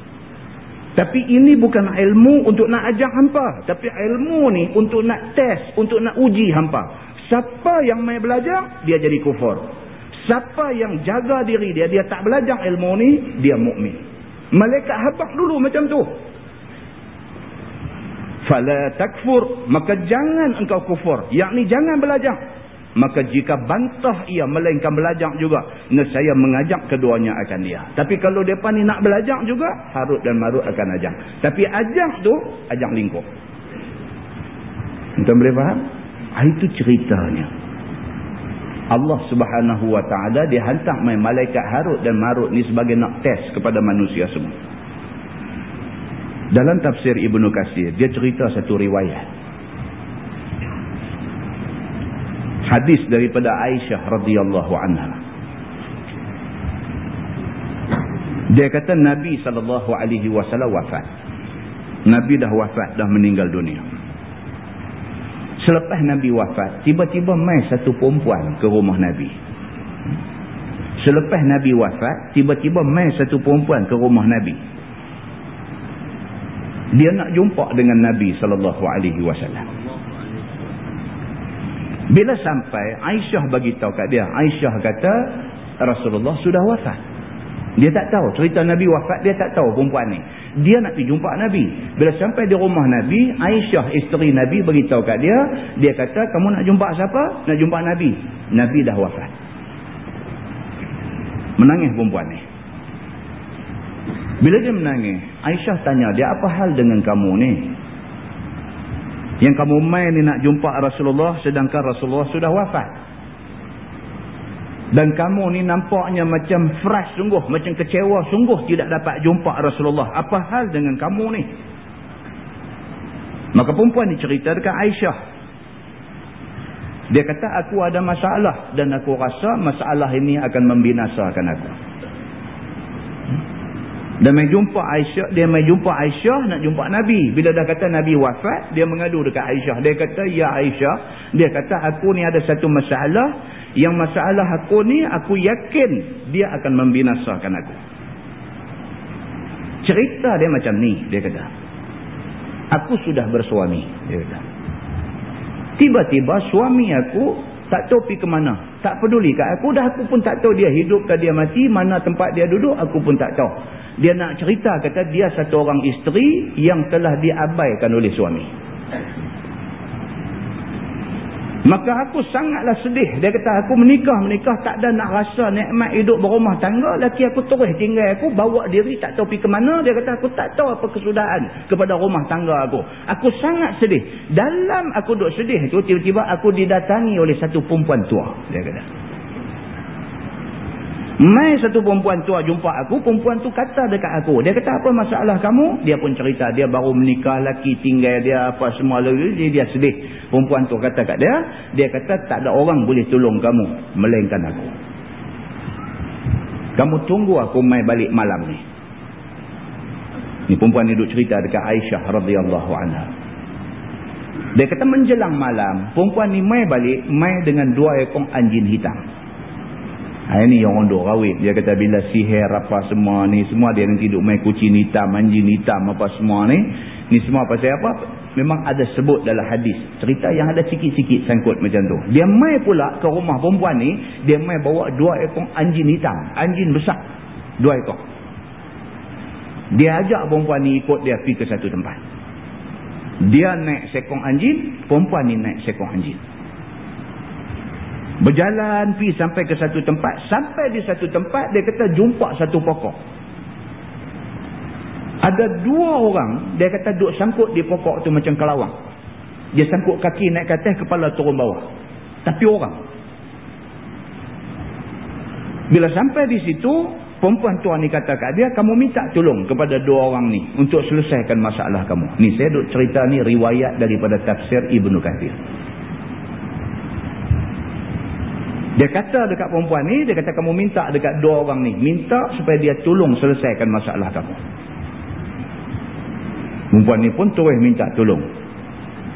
A: Tapi ini bukan ilmu untuk nak ajar hampa. Tapi ilmu ni untuk nak test, untuk nak uji hampa. Siapa yang main belajar, dia jadi kufur. Siapa yang jaga diri dia, dia tak belajar ilmu ni, dia mukmin. Malaikat habak dulu macam tu. Fala takfur, maka jangan engkau kufur. Yang ni jangan belajar maka jika bantah ia melainkan belajar juga saya mengajak keduanya akan dia. Tapi kalau mereka ni nak belajar juga Harut dan Marut akan ajak. Tapi ajak tu ajak lingkup. Entah boleh faham? Ah, itu ceritanya. Allah subhanahu wa ta'ala dia hantar main malaikat Harut dan Marut ni sebagai nak test kepada manusia semua. Dalam tafsir Ibnu Qasir dia cerita satu riwayat hadis daripada Aisyah radhiyallahu anha Dia kata Nabi SAW wafat. Nabi dah wafat, dah meninggal dunia. Selepas Nabi wafat, tiba-tiba mai satu perempuan ke rumah Nabi. Selepas Nabi wafat, tiba-tiba mai satu perempuan ke rumah Nabi. Dia nak jumpa dengan Nabi SAW. Bila sampai, Aisyah bagi tahu kat dia. Aisyah kata, Rasulullah sudah wafat. Dia tak tahu. Cerita Nabi wafat, dia tak tahu perempuan ni. Dia nak pergi jumpa Nabi. Bila sampai di rumah Nabi, Aisyah isteri Nabi beritahu kat dia. Dia kata, kamu nak jumpa siapa? Nak jumpa Nabi. Nabi dah wafat. Menangis perempuan ni. Bila dia menangis, Aisyah tanya dia, apa hal dengan kamu ni? Yang kamu main ni nak jumpa Rasulullah sedangkan Rasulullah sudah wafat. Dan kamu ni nampaknya macam fresh sungguh. Macam kecewa sungguh tidak dapat jumpa Rasulullah. Apa hal dengan kamu ni? Maka perempuan ni cerita dekat Aisyah. Dia kata aku ada masalah. Dan aku rasa masalah ini akan membinasakan aku. Dia mai jumpa Aisyah, dia mai jumpa Aisyah nak jumpa Nabi. Bila dah kata Nabi wafat, dia mengadu dekat Aisyah. Dia kata, "Ya Aisyah, dia kata aku ni ada satu masalah, yang masalah aku ni aku yakin dia akan membinasakan aku." Cerita dia macam ni, dia kata. Aku sudah bersuami, dia kata. Tiba-tiba suami aku tak tahu pergi ke mana. Tak peduli kat aku dah aku pun tak tahu dia hidup ke dia mati, mana tempat dia duduk aku pun tak tahu. Dia nak cerita kata dia satu orang isteri yang telah diabaikan oleh suami. Maka aku sangatlah sedih. Dia kata aku menikah-menikah tak ada nak rasa nikmat hidup berumah tangga. Laki aku terus tinggal aku bawa diri tak tahu pergi ke mana. Dia kata aku tak tahu apa kesudahan kepada rumah tangga aku. Aku sangat sedih. Dalam aku duduk sedih tu tiba-tiba aku didatangi oleh satu perempuan tua. Dia kata. Mai satu perempuan tua jumpa aku, perempuan tu kata dekat aku. Dia kata, apa masalah kamu? Dia pun cerita, dia baru menikah, laki tinggal dia, apa semua lagi. Dia, dia sedih. Perempuan tu kata kat dia, dia kata, tak ada orang boleh tolong kamu, melainkan aku. Kamu tunggu aku mai balik malam ni. Ni perempuan ni duduk cerita dekat Aisyah radhiyallahu anha. Dia kata menjelang malam, perempuan ni mai balik, mai dengan dua ekor anjing hitam. Ini yang orang duk rawit. Dia kata bila sihir apa semua ni. Semua dia nanti duk main kucing hitam, anjing hitam apa semua ni. Ni semua pasal apa? Memang ada sebut dalam hadis. Cerita yang ada sikit-sikit sangkut macam tu. Dia main pula ke rumah perempuan ni. Dia main bawa dua ekor anjing hitam. Anjing besar. Dua ekor. Dia ajak perempuan ni ikut dia pergi ke satu tempat. Dia naik sekong anjing. Perempuan ni naik sekong anjing. Berjalan pi sampai ke satu tempat. Sampai di satu tempat dia kata jumpa satu pokok. Ada dua orang dia kata duduk sangkut di pokok tu macam kelawang. Dia sangkut kaki naik ke atas kepala turun bawah. Tapi orang. Bila sampai di situ perempuan tuan ni kata kat dia kamu minta tolong kepada dua orang ni untuk selesaikan masalah kamu. Ni saya duk cerita ni riwayat daripada tafsir Ibnu Kathir. Dia kata dekat perempuan ni, dia kata kamu minta dekat dua orang ni. Minta supaya dia tolong selesaikan masalah kamu. Perempuan ni pun terus minta tolong.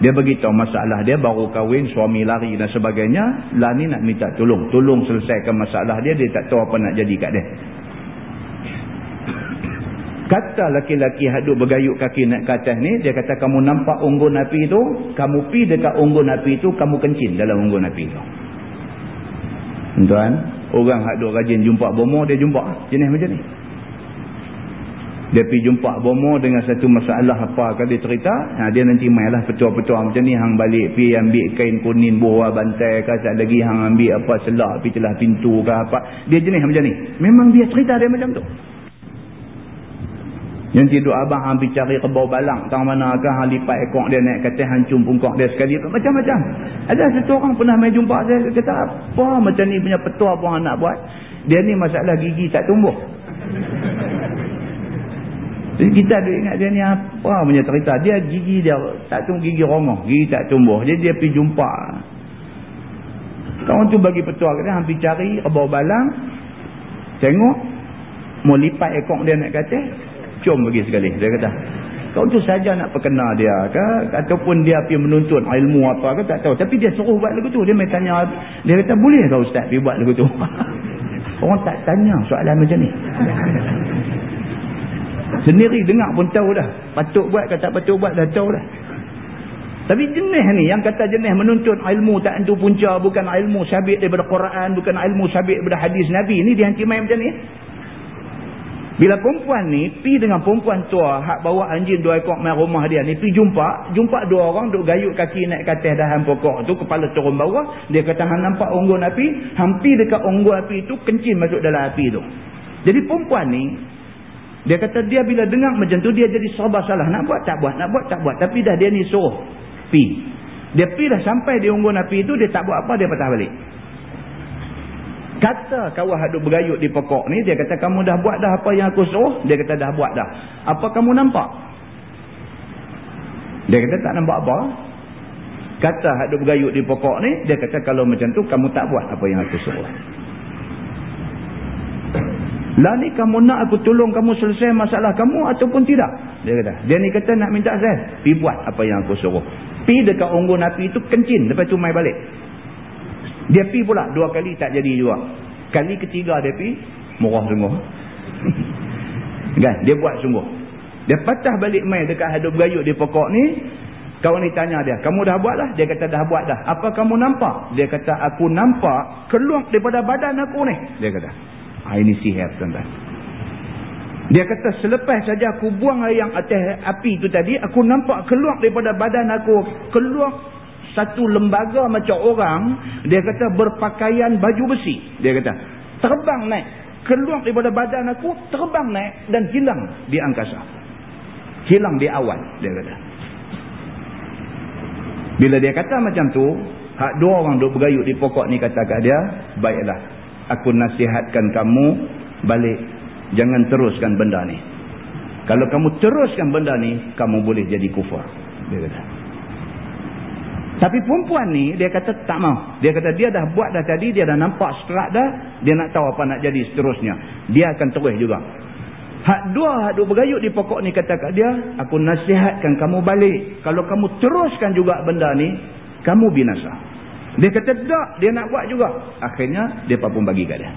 A: Dia beritahu masalah dia baru kahwin, suami lari dan sebagainya. Lah ni nak minta tolong. Tolong selesaikan masalah dia, dia tak tahu apa nak jadi kat dia. Kata laki-laki haduk bergayuk kaki naik ke atas ni, dia kata kamu nampak unggun api tu, kamu pi dekat unggun api tu, kamu kencing dalam unggun api tu. Tuan, orang hak duk rajin jumpa bomo dia jumpa jenis macam ni. Dia pergi jumpa bomo dengan satu masalah apa dia cerita, ha, dia nanti mainlah petua-petua macam ni hang balik pergi ambil kain kuning buah bantai ke sat lagi hang ambil apa selak pergi celah pintu ke apa. Dia jenis macam ni. Memang dia cerita dia macam tu. Yang tidur abang ambil cari kebau balang. Tang mana hang lipat ekor dia naik kata hancum pungkok dia sekali. Macam-macam. Ada satu orang pernah main jumpa saya. Kata apa macam ni punya petua pun nak buat. Dia ni masalah gigi tak tumbuh. Jadi kita ada ingat dia ni apa punya cerita. Dia gigi dia tak tumbuh gigi romoh. Gigi tak tumbuh. Jadi dia pergi jumpa. Kawan tu bagi petua dia. Hampir cari kebau balang. Tengok. mau lipat ekor dia nak kata cium bagi sekali. Dia kata kau tu saja nak perkenal dia ke? Ataupun dia pergi menuntut ilmu apa ke? Tak tahu. Tapi dia suruh buat lagu tu. Dia main tanya dia kata boleh kau ustaz pergi buat lagu tu? Orang tak tanya soalan macam ni. Sendiri dengar pun tahu dah. Patut buat ke tak patut buat dah tahu dah. Tapi jenis ni yang kata jenis menuntut ilmu tak tentu punca. Bukan ilmu sabit daripada Quran bukan ilmu sabit daripada hadis Nabi. Ni dia hanti main macam ni bila perempuan ni pi dengan perempuan tua hak bawa anjing dua ekor main rumah dia ni pi jumpa jumpa dua orang duk gayut kaki naik katil dahan pokok tu kepala turun bawah dia kata hang nampak unggun api hampir dekat unggun api tu kencing masuk dalam api tu. Jadi perempuan ni dia kata dia bila dengar macam tu dia jadi sabar salah. Nak buat tak buat nak buat tak buat. Tapi dah dia ni suruh pi. Dia pi dah sampai di unggun api itu dia tak buat apa dia patah balik kata kawan hadut bergayut di pokok ni dia kata kamu dah buat dah apa yang aku suruh dia kata dah buat dah apa kamu nampak dia kata tak nampak apa kata hadut bergayut di pokok ni dia kata kalau macam tu kamu tak buat apa yang aku suruh lah ni kamu nak aku tolong kamu selesai masalah kamu ataupun tidak? Dia kata. Dia ni kata nak minta saya. Pi buat apa yang aku suruh. Pi dekat unggun api itu kencin. Lepas tu mai balik. Dia pi pula. Dua kali tak jadi juga. Kali ketiga dia pi. Murah sungguh. kan? Dia buat sungguh. Dia patah balik mai dekat hadap gayut di pokok ni. Kawan ni tanya dia. Kamu dah buat lah? Dia kata dah buat dah. Apa kamu nampak? Dia kata aku nampak keluar daripada badan aku ni. Dia kata. Ha, ini sihir tuan-tuan. Dia kata selepas saja aku buang air yang atas api itu tadi. Aku nampak keluar daripada badan aku. Keluar satu lembaga macam orang. Dia kata berpakaian baju besi. Dia kata terbang naik. Keluar daripada badan aku. Terbang naik dan hilang di angkasa. Hilang di awan. Dia kata. Bila dia kata macam tu. Hak dua orang duk bergayut di pokok ni kata kat dia. Baiklah aku nasihatkan kamu balik jangan teruskan benda ni kalau kamu teruskan benda ni kamu boleh jadi kufur dia kata tapi perempuan ni dia kata tak mau dia kata dia dah buat dah tadi dia dah nampak seterak dah dia nak tahu apa nak jadi seterusnya dia akan terus juga hak dua hak dua bergayut di pokok ni kata kat dia aku nasihatkan kamu balik kalau kamu teruskan juga benda ni kamu binasa dia kata tak, dia nak buat juga. Akhirnya, dia pun bagi kat dia.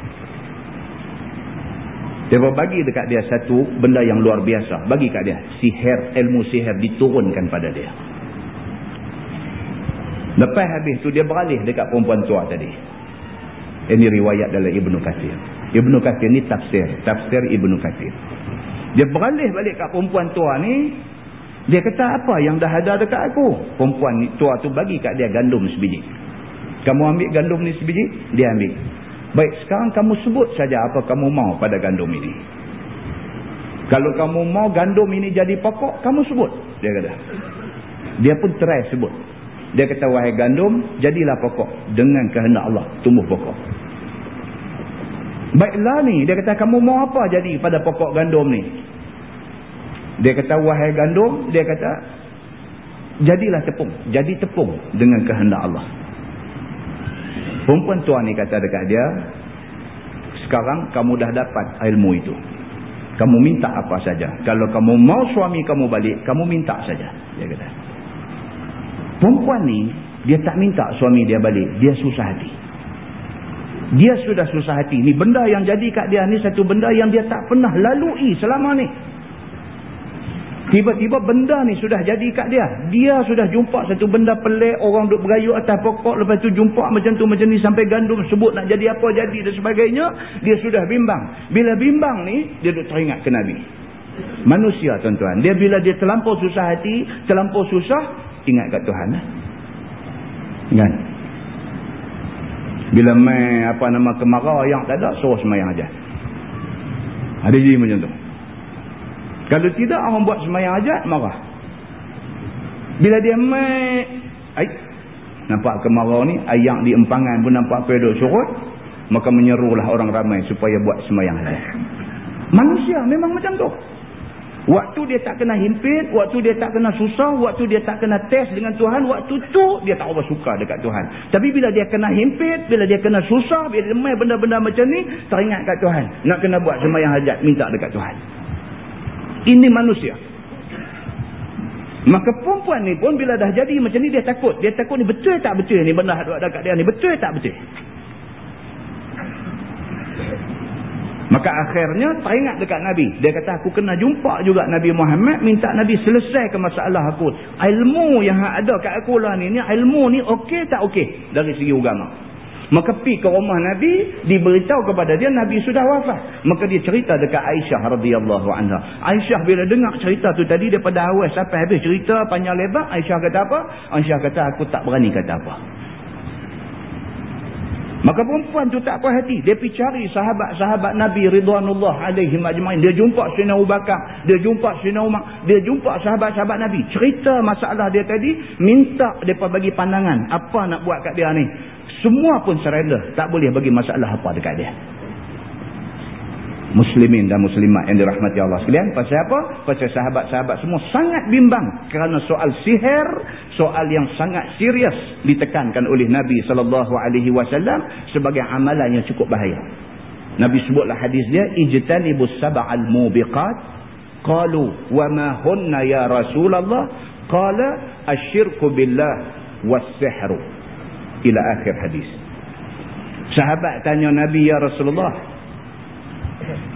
A: Dia bagi dekat dia satu benda yang luar biasa. Bagi kat dia. Sihir, ilmu sihir diturunkan pada dia. Lepas habis tu dia beralih dekat perempuan tua tadi. Ini riwayat dalam Ibn Kathir. Ibn Kathir ni tafsir. Tafsir Ibn Kathir. Dia beralih balik kat perempuan tua ni. Dia kata apa yang dah ada dekat aku? Perempuan tua tu bagi kat dia gandum sebiji. Kamu ambil gandum ni sebiji, dia ambil. Baik, sekarang kamu sebut saja apa kamu mau pada gandum ini. Kalau kamu mau gandum ini jadi pokok, kamu sebut. Dia kata. Dia pun try sebut. Dia kata, wahai gandum, jadilah pokok. Dengan kehendak Allah, tumbuh pokok. Baiklah ni, dia kata, kamu mau apa jadi pada pokok gandum ni? Dia kata, wahai gandum, dia kata, jadilah tepung. Jadi tepung dengan kehendak Allah. Perempuan tua ni kata dekat dia, sekarang kamu dah dapat ilmu itu. Kamu minta apa saja. Kalau kamu mau suami kamu balik, kamu minta saja. Dia kata. Perempuan ni, dia tak minta suami dia balik. Dia susah hati. Dia sudah susah hati. Ni benda yang jadi kat dia ni satu benda yang dia tak pernah lalui selama ni. Tiba-tiba benda ni sudah jadi kat dia. Dia sudah jumpa satu benda pelik. Orang duduk berayuk atas pokok. Lepas tu jumpa macam tu macam ni. Sampai gandum sebut nak jadi apa jadi dan sebagainya. Dia sudah bimbang. Bila bimbang ni. Dia duduk teringat ke Nabi. Manusia tuan-tuan. Dia bila dia terlampau susah hati. Terlampau susah. Ingat kat Tuhan. Lah. Kan? Bila main apa nama kemarau yang tak ada. Suruh semayang aja. Ada jadi macam tu. Kalau tidak orang buat semayang ajat marah. Bila dia mai ai nampak kemarau ni ayam di empangan pun nampak pedok surut maka menyerulah orang ramai supaya buat semayang ajat. Manusia memang macam tu. Waktu dia tak kena himpit, waktu dia tak kena susah, waktu dia tak kena test dengan Tuhan, waktu tu dia tak apa suka dekat Tuhan. Tapi bila dia kena himpit, bila dia kena susah, bila dia main benda-benda macam ni, teringat kat Tuhan. Nak kena buat sembahyang hajat, minta dekat Tuhan. Ini manusia. Maka perempuan ni pun bila dah jadi macam ni dia takut. Dia takut ni betul tak betul ni benda dekat dia ni. Betul tak betul? Maka akhirnya teringat dekat Nabi. Dia kata aku kena jumpa juga Nabi Muhammad. Minta Nabi selesaikan masalah aku. Ilmu yang ada kat aku lah ni. ni ilmu ni okey tak okey dari segi agama. Maka pergi ke rumah Nabi. Diberitahu kepada dia Nabi sudah wafat. Maka dia cerita dekat Aisyah radhiyallahu anha. Aisyah bila dengar cerita tu tadi daripada awal sampai habis cerita panjang lebar. Aisyah kata apa? Aisyah kata aku tak berani kata apa. Maka perempuan tu tak puas hati. Dia pergi cari sahabat-sahabat Nabi Ridwanullah alaihim ajma'in. Dia jumpa Sina Abu Bakar. Dia jumpa Sina Umar. Dia jumpa sahabat-sahabat Nabi. Cerita masalah dia tadi. Minta mereka bagi pandangan. Apa nak buat kat dia ni. Semua pun serela. Tak boleh bagi masalah apa dekat dia muslimin dan muslimat yang dirahmati Allah sekalian. Pasal apa? pasal sahabat-sahabat semua sangat bimbang kerana soal sihir soal yang sangat serius ditekankan oleh Nabi SAW sebagai amalan yang cukup bahaya. Nabi sebutlah hadis dia ijtanibus sab'al mubiqat. Qalu wa ma hunna ya Rasulullah? Qala asyirku billah was-sihru ila akhir hadis. Sahabat tanya Nabi ya Rasulullah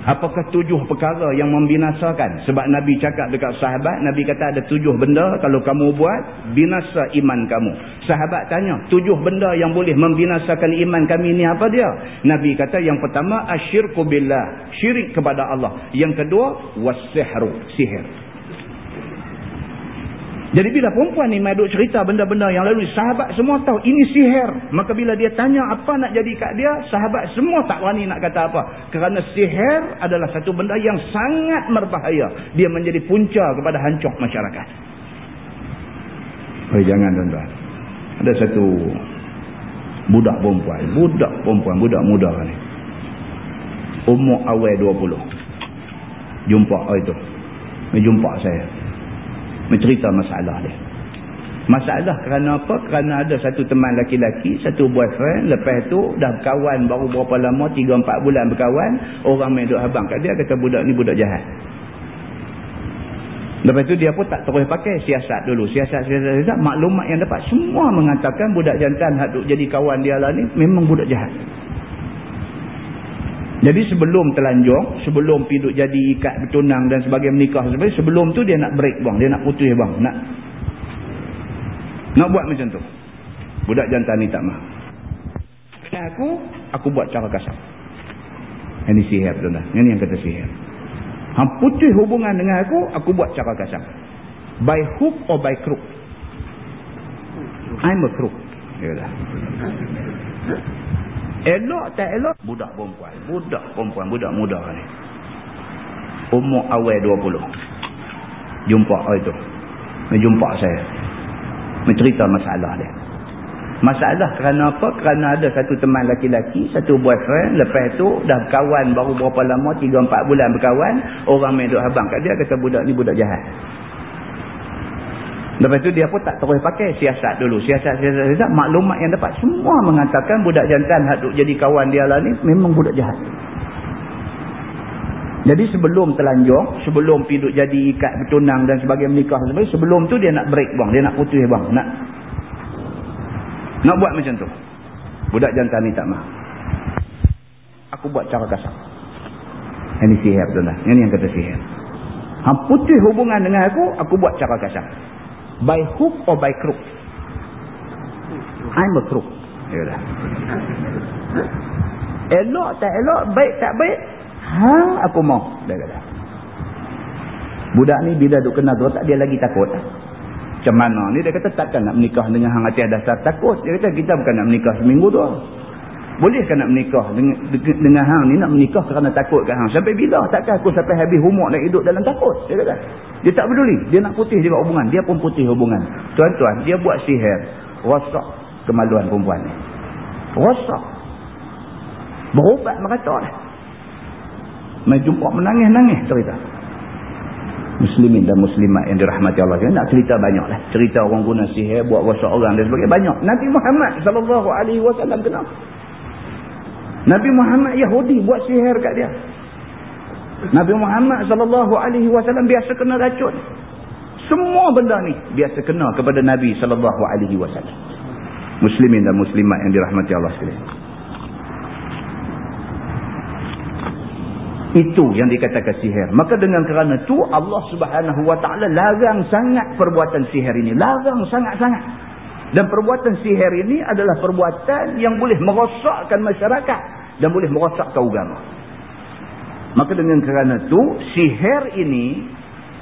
A: Apakah tujuh perkara yang membinasakan? Sebab Nabi cakap dekat sahabat, Nabi kata ada tujuh benda kalau kamu buat, binasa iman kamu. Sahabat tanya, tujuh benda yang boleh membinasakan iman kami ni apa dia? Nabi kata yang pertama, asyirku billah, syirik kepada Allah. Yang kedua, wassihru, sihir. Jadi bila perempuan ni mai duk cerita benda-benda yang lalu, sahabat semua tahu ini sihir. Maka bila dia tanya apa nak jadi kat dia, sahabat semua tak berani nak kata apa. Kerana sihir adalah satu benda yang sangat berbahaya. Dia menjadi punca kepada hancur masyarakat. Oh, jangan tuan-tuan. Ada satu budak perempuan. Budak perempuan, budak muda ni. Umur awal 20. Jumpa oh itu. Jumpa saya mencerita masalah dia. Masalah kerana apa? Kerana ada satu teman laki-laki, satu boyfriend, lepas tu dah berkawan baru berapa lama, 3-4 bulan berkawan, orang main duk habang kat dia, kata budak ni budak jahat. Lepas tu dia pun tak terus pakai siasat dulu. Siasat, siasat, siasat. Maklumat yang dapat semua mengatakan budak jantan duk jadi kawan dia lah ni memang budak jahat. Jadi sebelum telanjung, sebelum piduk jadi ikat bertunang dan sebagai menikah sebagainya, sebelum tu dia nak break bang, dia nak putus bang, nak nak buat macam tu. Budak jantan ni tak mah. Dengan aku, aku buat cara kasar. Ini sihir tu dah. Ini yang kata sihir. Hang putus hubungan dengan aku, aku buat cara kasar. By hook or by crook? I'm a crook. Ya dah. Elok tak elok? Budak perempuan. Budak perempuan. Budak muda ni. Umur awal 20. Jumpa oh itu. Jumpa saya. Mencerita masalah dia. Masalah kerana apa? Kerana ada satu teman laki-laki, satu boyfriend. Lepas tu dah berkawan baru berapa lama, 3-4 bulan berkawan. Orang main duduk habang kat dia kata budak ni budak jahat. Lepas tu dia pun tak terus pakai siasat dulu. Siasat, siasat, siasat. Maklumat yang dapat semua mengatakan budak jantan haduk jadi kawan dia lah ni memang budak jahat. Jadi sebelum telanjung, sebelum piduk jadi ikat bertunang dan sebagai menikah sebagainya, sebelum tu dia nak break bang, dia nak putus bang, nak nak buat macam tu. Budak jantan ni tak mah. Aku buat cara kasar. Ini sihir tu lah. Ini yang kata sihir. Ha, putih hubungan dengan aku, aku buat cara kasar. By hook or by crook? I'm a crook. Yalah. Elok tak elok, baik tak baik, hang aku mau. Dah kata. Budak ni bila duk kena tak dia lagi takut. Macam mana ni dia kata takkan nak menikah dengan hang atas dasar takut. Dia kata kita bukan nak menikah seminggu tu. Bolehkah nak menikah dengan, dengan hang ni nak menikah kerana takut kat hang? Sampai bila? Takkan aku sampai habis umur nak hidup dalam takut? Dia kata. Dia tak peduli. Dia nak putih juga hubungan. Dia pun putih hubungan. Tuan-tuan, dia buat sihir. Rosak kemaluan perempuan ni. Rosak. Berubat merata dah. Mai jumpa menangis-nangis cerita. Muslimin dan Muslimat yang dirahmati Allah. Nak cerita banyak lah. Cerita orang guna sihir, buat rosak orang dan sebagainya. Banyak. Nabi Muhammad SAW kena. Nabi Muhammad Yahudi buat sihir kat dia. Nabi Muhammad SAW biasa kena racun. Semua benda ni biasa kena kepada Nabi SAW. Muslimin dan Muslimat yang dirahmati Allah sekalian. Itu yang dikatakan sihir. Maka dengan kerana itu Allah subhanahu wa ta'ala larang sangat perbuatan sihir ini. Larang sangat-sangat. Dan perbuatan sihir ini adalah perbuatan yang boleh merosakkan masyarakat. Dan boleh merosakkan agama. Maka dengan kerana itu sihir ini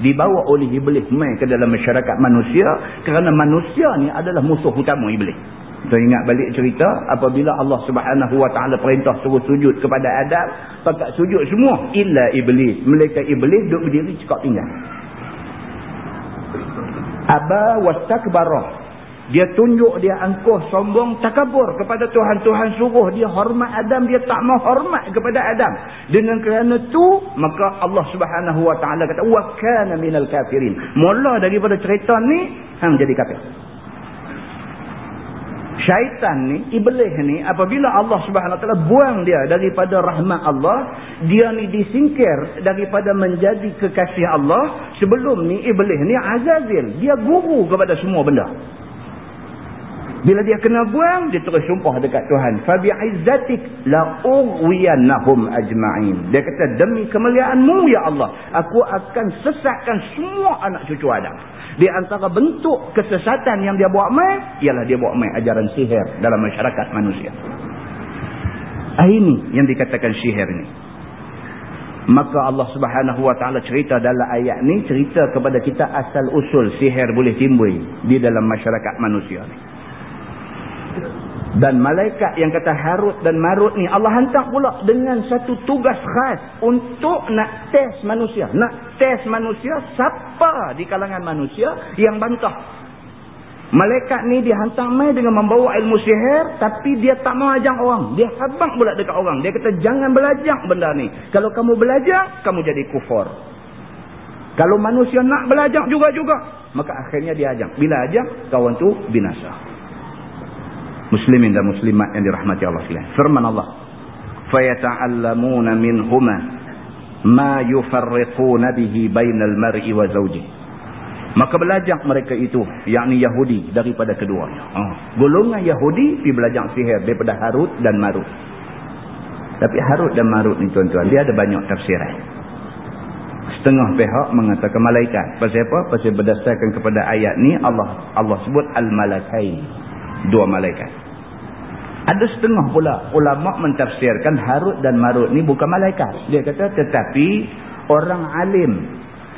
A: dibawa oleh Iblis mai ke dalam masyarakat manusia. Kerana manusia ni adalah musuh utama Iblis. Kita ingat balik cerita apabila Allah Subhanahu Wa Taala perintah suruh sujud kepada Adam, pakat sujud semua illa iblis. Mereka iblis duduk berdiri cekak tinggal. Aba wastakbara. Dia tunjuk dia angkuh sombong takabur kepada Tuhan. Tuhan suruh dia hormat Adam, dia tak mau hormat kepada Adam. Dengan kerana tu maka Allah Subhanahu Wa Taala kata wa kana minal kafirin. Mula daripada cerita ni hang jadi kafir syaitan ni, iblis ni, apabila Allah ta'ala buang dia daripada rahmat Allah, dia ni disingkir daripada menjadi kekasih Allah, sebelum ni iblis ni azazil, dia guru kepada semua benda. Bila dia kena buang, dia terus sumpah dekat Tuhan. فَبِعِزَّتِكْ لَأُغْوِيَنَّهُمْ أَجْمَعِينَ Dia kata, demi kemuliaanmu ya Allah, aku akan sesatkan semua anak cucu Adam. Di antara bentuk kesesatan yang dia buat mai, ialah dia buat mai ajaran sihir dalam masyarakat manusia. Ah, ini yang dikatakan sihir ini. Maka Allah subhanahu wa ta'ala cerita dalam ayat ni, cerita kepada kita asal usul sihir boleh timbul di dalam masyarakat manusia ni. Dan malaikat yang kata Harut dan Marut ni Allah hantar pula dengan satu tugas khas untuk nak test manusia. Nak test manusia siapa di kalangan manusia yang bantah. Malaikat ni dihantar mai dengan membawa ilmu sihir tapi dia tak mau ajak orang. Dia habang pula dekat orang. Dia kata jangan belajar benda ni. Kalau kamu belajar, kamu jadi kufur. Kalau manusia nak belajar juga-juga, maka akhirnya dia ajak. Bila ajak, kawan tu binasa muslimin dan muslimat yang dirahmati Allah sekalian. Firman Allah, "Fayata'allamuna minhuma ma yufarriquna bihi bainal mar'i wa zawjihi." Maka belajar mereka itu, yakni Yahudi daripada keduanya. Oh. Golongan Yahudi pergi belajar sihir daripada Harut dan Marut. Tapi Harut dan Marut ni tuan-tuan, dia ada banyak tafsiran. Setengah pihak mengatakan malaikat. Pasal apa? Pasal berdasarkan kepada ayat ni Allah Allah sebut al-malakain. Dua malaikat. Ada setengah pula ulama mentafsirkan Harut dan Marut ni bukan malaikat. Dia kata tetapi orang alim.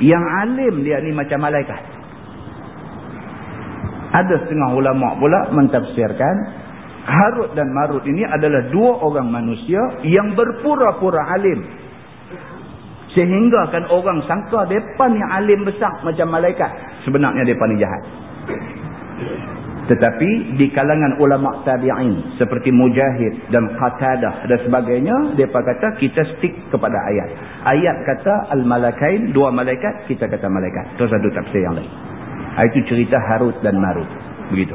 A: Yang alim dia ni macam malaikat. Ada setengah ulama pula mentafsirkan Harut dan Marut ini adalah dua orang manusia yang berpura-pura alim. Sehingga kan orang sangka mereka ni alim besar macam malaikat. Sebenarnya mereka ni jahat. Tetapi di kalangan ulama tabi'in seperti Mujahid dan Qatadah dan sebagainya, mereka kata kita stick kepada ayat. Ayat kata al-malakain, dua malaikat, kita kata malaikat. Itu satu tafsir yang lain. Itu cerita Harut dan Marut. Begitu.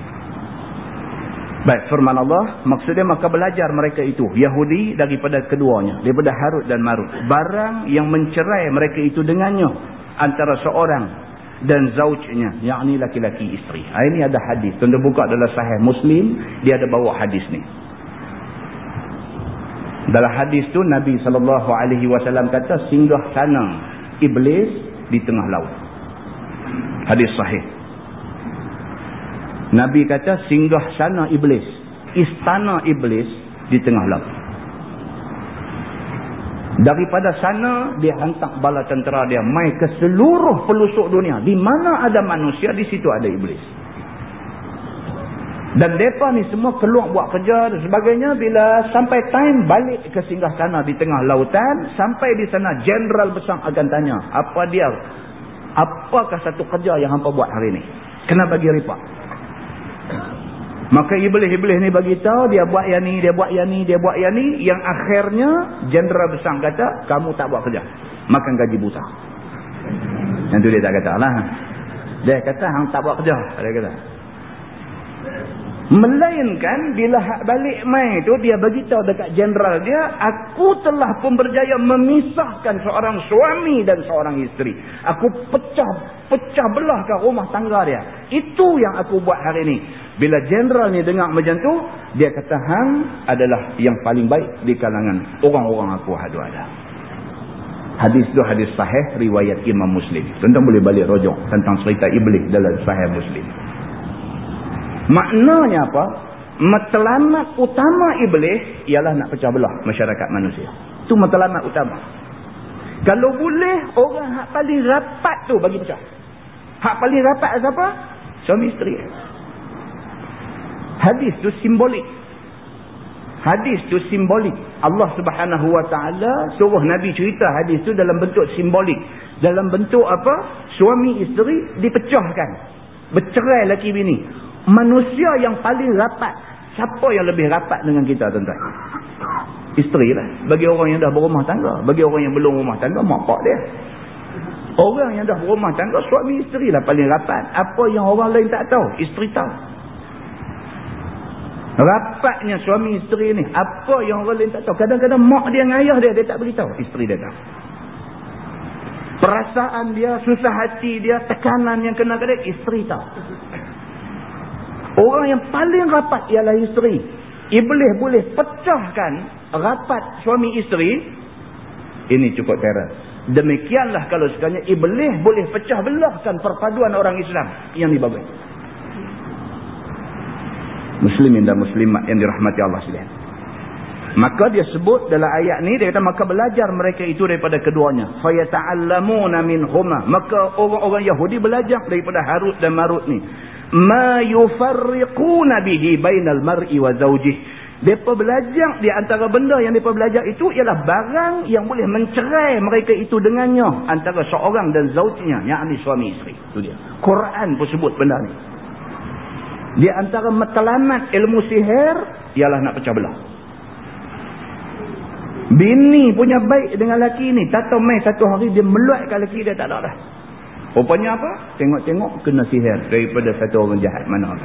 A: Baik, firman Allah, maksudnya maka belajar mereka itu, Yahudi daripada keduanya, daripada Harut dan Marut. Barang yang mencerai mereka itu dengannya, antara seorang dan zaujnya yakni laki-laki isteri. Ha, ini ada hadis. Tunda buka adalah sahih Muslim, dia ada bawa hadis ni. Dalam hadis tu Nabi sallallahu alaihi wasallam kata singgah sana iblis di tengah laut. Hadis sahih. Nabi kata singgah sana iblis, istana iblis di tengah laut. Daripada sana dia hantar bala tentera dia mai ke seluruh pelusuk dunia. Di mana ada manusia di situ ada iblis. Dan mereka ni semua keluar buat kerja dan sebagainya. Bila sampai time balik ke singgah sana di tengah lautan. Sampai di sana general besar akan tanya. Apa dia? Apakah satu kerja yang hampa buat hari ini? Kena bagi report. Maka iblis-iblis ni bagi tahu dia buat yang ni, dia buat yang ni, dia buat yang ni. Yang akhirnya jenderal besar kata, kamu tak buat kerja. Makan gaji buta. Yang tu dia tak kata lah. Dia kata hang tak buat kerja. Dia kata. Melainkan bila hak balik mai tu dia beritahu dekat jeneral dia, aku telah pun berjaya memisahkan seorang suami dan seorang isteri. Aku pecah pecah belahkan rumah tangga dia. Itu yang aku buat hari ini. Bila jeneral ni dengar macam tu, dia kata hang adalah yang paling baik di kalangan orang-orang aku hadu ada. Hadis tu hadis sahih riwayat Imam Muslim. Tentang boleh balik rojok tentang cerita iblis dalam sahih Muslim. Maknanya apa? Matlamat utama iblis ialah nak pecah belah masyarakat manusia. Itu matlamat utama. Kalau boleh, orang hak paling rapat tu bagi pecah. Hak paling rapat siapa? Suami isteri. Hadis tu simbolik. Hadis tu simbolik. Allah subhanahu wa ta'ala suruh Nabi cerita hadis tu dalam bentuk simbolik. Dalam bentuk apa? Suami isteri dipecahkan. Bercerai laki bini manusia yang paling rapat siapa yang lebih rapat dengan kita tuan-tuan isteri lah bagi orang yang dah berumah tangga bagi orang yang belum rumah tangga mak pak dia orang yang dah berumah tangga suami isteri lah paling rapat apa yang orang lain tak tahu isteri tahu rapatnya suami isteri ni apa yang orang lain tak tahu kadang-kadang mak dia dengan ayah dia dia tak beritahu isteri dia tahu perasaan dia susah hati dia tekanan yang kena ke dia isteri tahu Orang yang paling rapat ialah isteri. Iblis boleh pecahkan rapat suami isteri. Ini cukup terang. Demikianlah kalau sekalian iblis boleh pecah belahkan perpaduan orang Islam. Yang dibagai. Muslimin dan muslimat yang dirahmati Allah sekalian. Maka dia sebut dalam ayat ni dia kata maka belajar mereka itu daripada keduanya. Fa yata'allamuna minhuma. Maka orang-orang Yahudi belajar daripada Harut dan Marut ni ma yufarriquna bihi bainal mar'i wa zawjihi Mereka belajar di antara benda yang mereka belajar itu ialah barang yang boleh mencerai mereka itu dengannya antara seorang dan zaujnya, yakni suami isteri. Itu dia. Quran pun sebut benda ni. Di antara matlamat ilmu sihir ialah nak pecah belah. Bini punya baik dengan laki ni, tak tahu mai satu hari dia meluatkan laki dia tak ada dah. Rupanya apa? Tengok-tengok kena sihir daripada satu orang jahat mana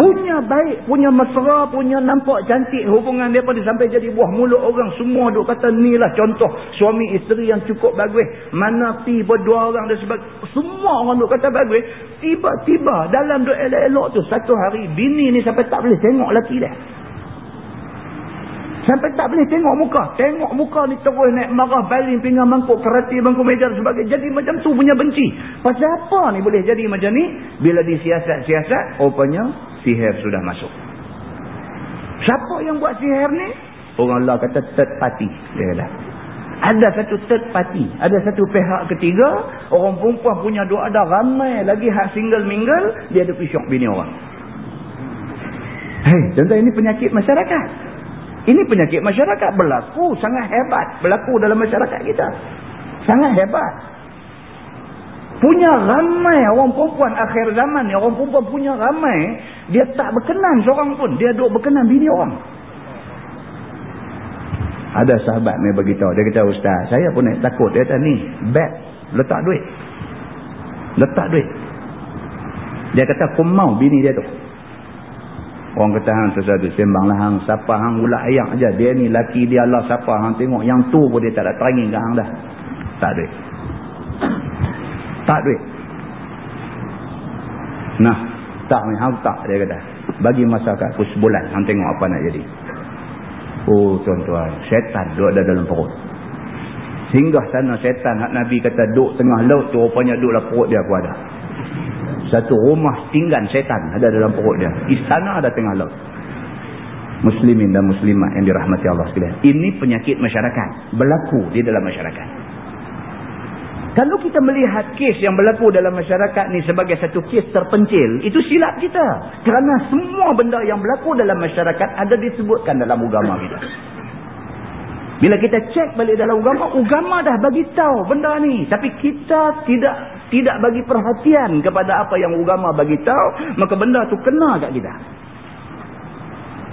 A: Punya baik, punya mesra, punya nampak cantik hubungan dia pada sampai jadi buah mulut orang semua duk kata inilah contoh suami isteri yang cukup bagus. Mana pi berdua orang dan sebab semua orang duk kata bagus. Tiba-tiba dalam duk elok-elok tu satu hari bini ni sampai tak boleh tengok lelaki dia. Sampai tak boleh tengok muka. Tengok muka ni terus naik marah, baling, pinggang mangkuk, kerati, bangku meja dan sebagainya. Jadi macam tu punya benci. Pasal apa ni boleh jadi macam ni? Bila disiasat-siasat, rupanya sihir sudah masuk. Siapa yang buat sihir ni? Orang Allah kata third party. Dia kata. Ada satu third party. Ada satu pihak ketiga. Orang perempuan punya doa ada ramai lagi hak single mingle. Dia ada pisyok bini orang. Hei, contoh ini penyakit masyarakat. Ini penyakit masyarakat berlaku sangat hebat. Berlaku dalam masyarakat kita. Sangat hebat. Punya ramai orang perempuan akhir zaman ni. Orang perempuan punya ramai. Dia tak berkenan seorang pun. Dia duduk berkenan bini orang. Ada sahabat ni beritahu. Dia kata, Ustaz, saya pun nak takut. Dia kata, ni, bet, letak duit. Letak duit. Dia kata, aku mau bini dia tu. Orang kata hang sesuatu sembanglah hang siapa hang ulat ayam aja. Dia ni laki dia Allah siapa hang tengok yang tu pun dia tak ada teringin ke hang dah. Tak duit. Tak duit. Nah, tak ni hang tak dia kata. Bagi masa kat aku sebulan hang tengok apa nak jadi. Oh tuan-tuan, syaitan duduk ada dalam perut. Singgah sana syaitan hak Nabi kata duduk tengah laut tu rupanya duduklah perut dia aku ada. Satu rumah tinggal setan ada dalam perut dia. Istana ada tengah laut. Muslimin dan muslimat yang dirahmati Allah sekalian. Ini penyakit masyarakat. Berlaku di dalam masyarakat. Kalau kita melihat kes yang berlaku dalam masyarakat ni sebagai satu kes terpencil, itu silap kita. Kerana semua benda yang berlaku dalam masyarakat ada disebutkan dalam agama kita. Bila kita cek balik dalam agama, agama dah bagi tahu benda ni. Tapi kita tidak tidak bagi perhatian kepada apa yang agama bagi tahu, maka benda tu kena kat kita.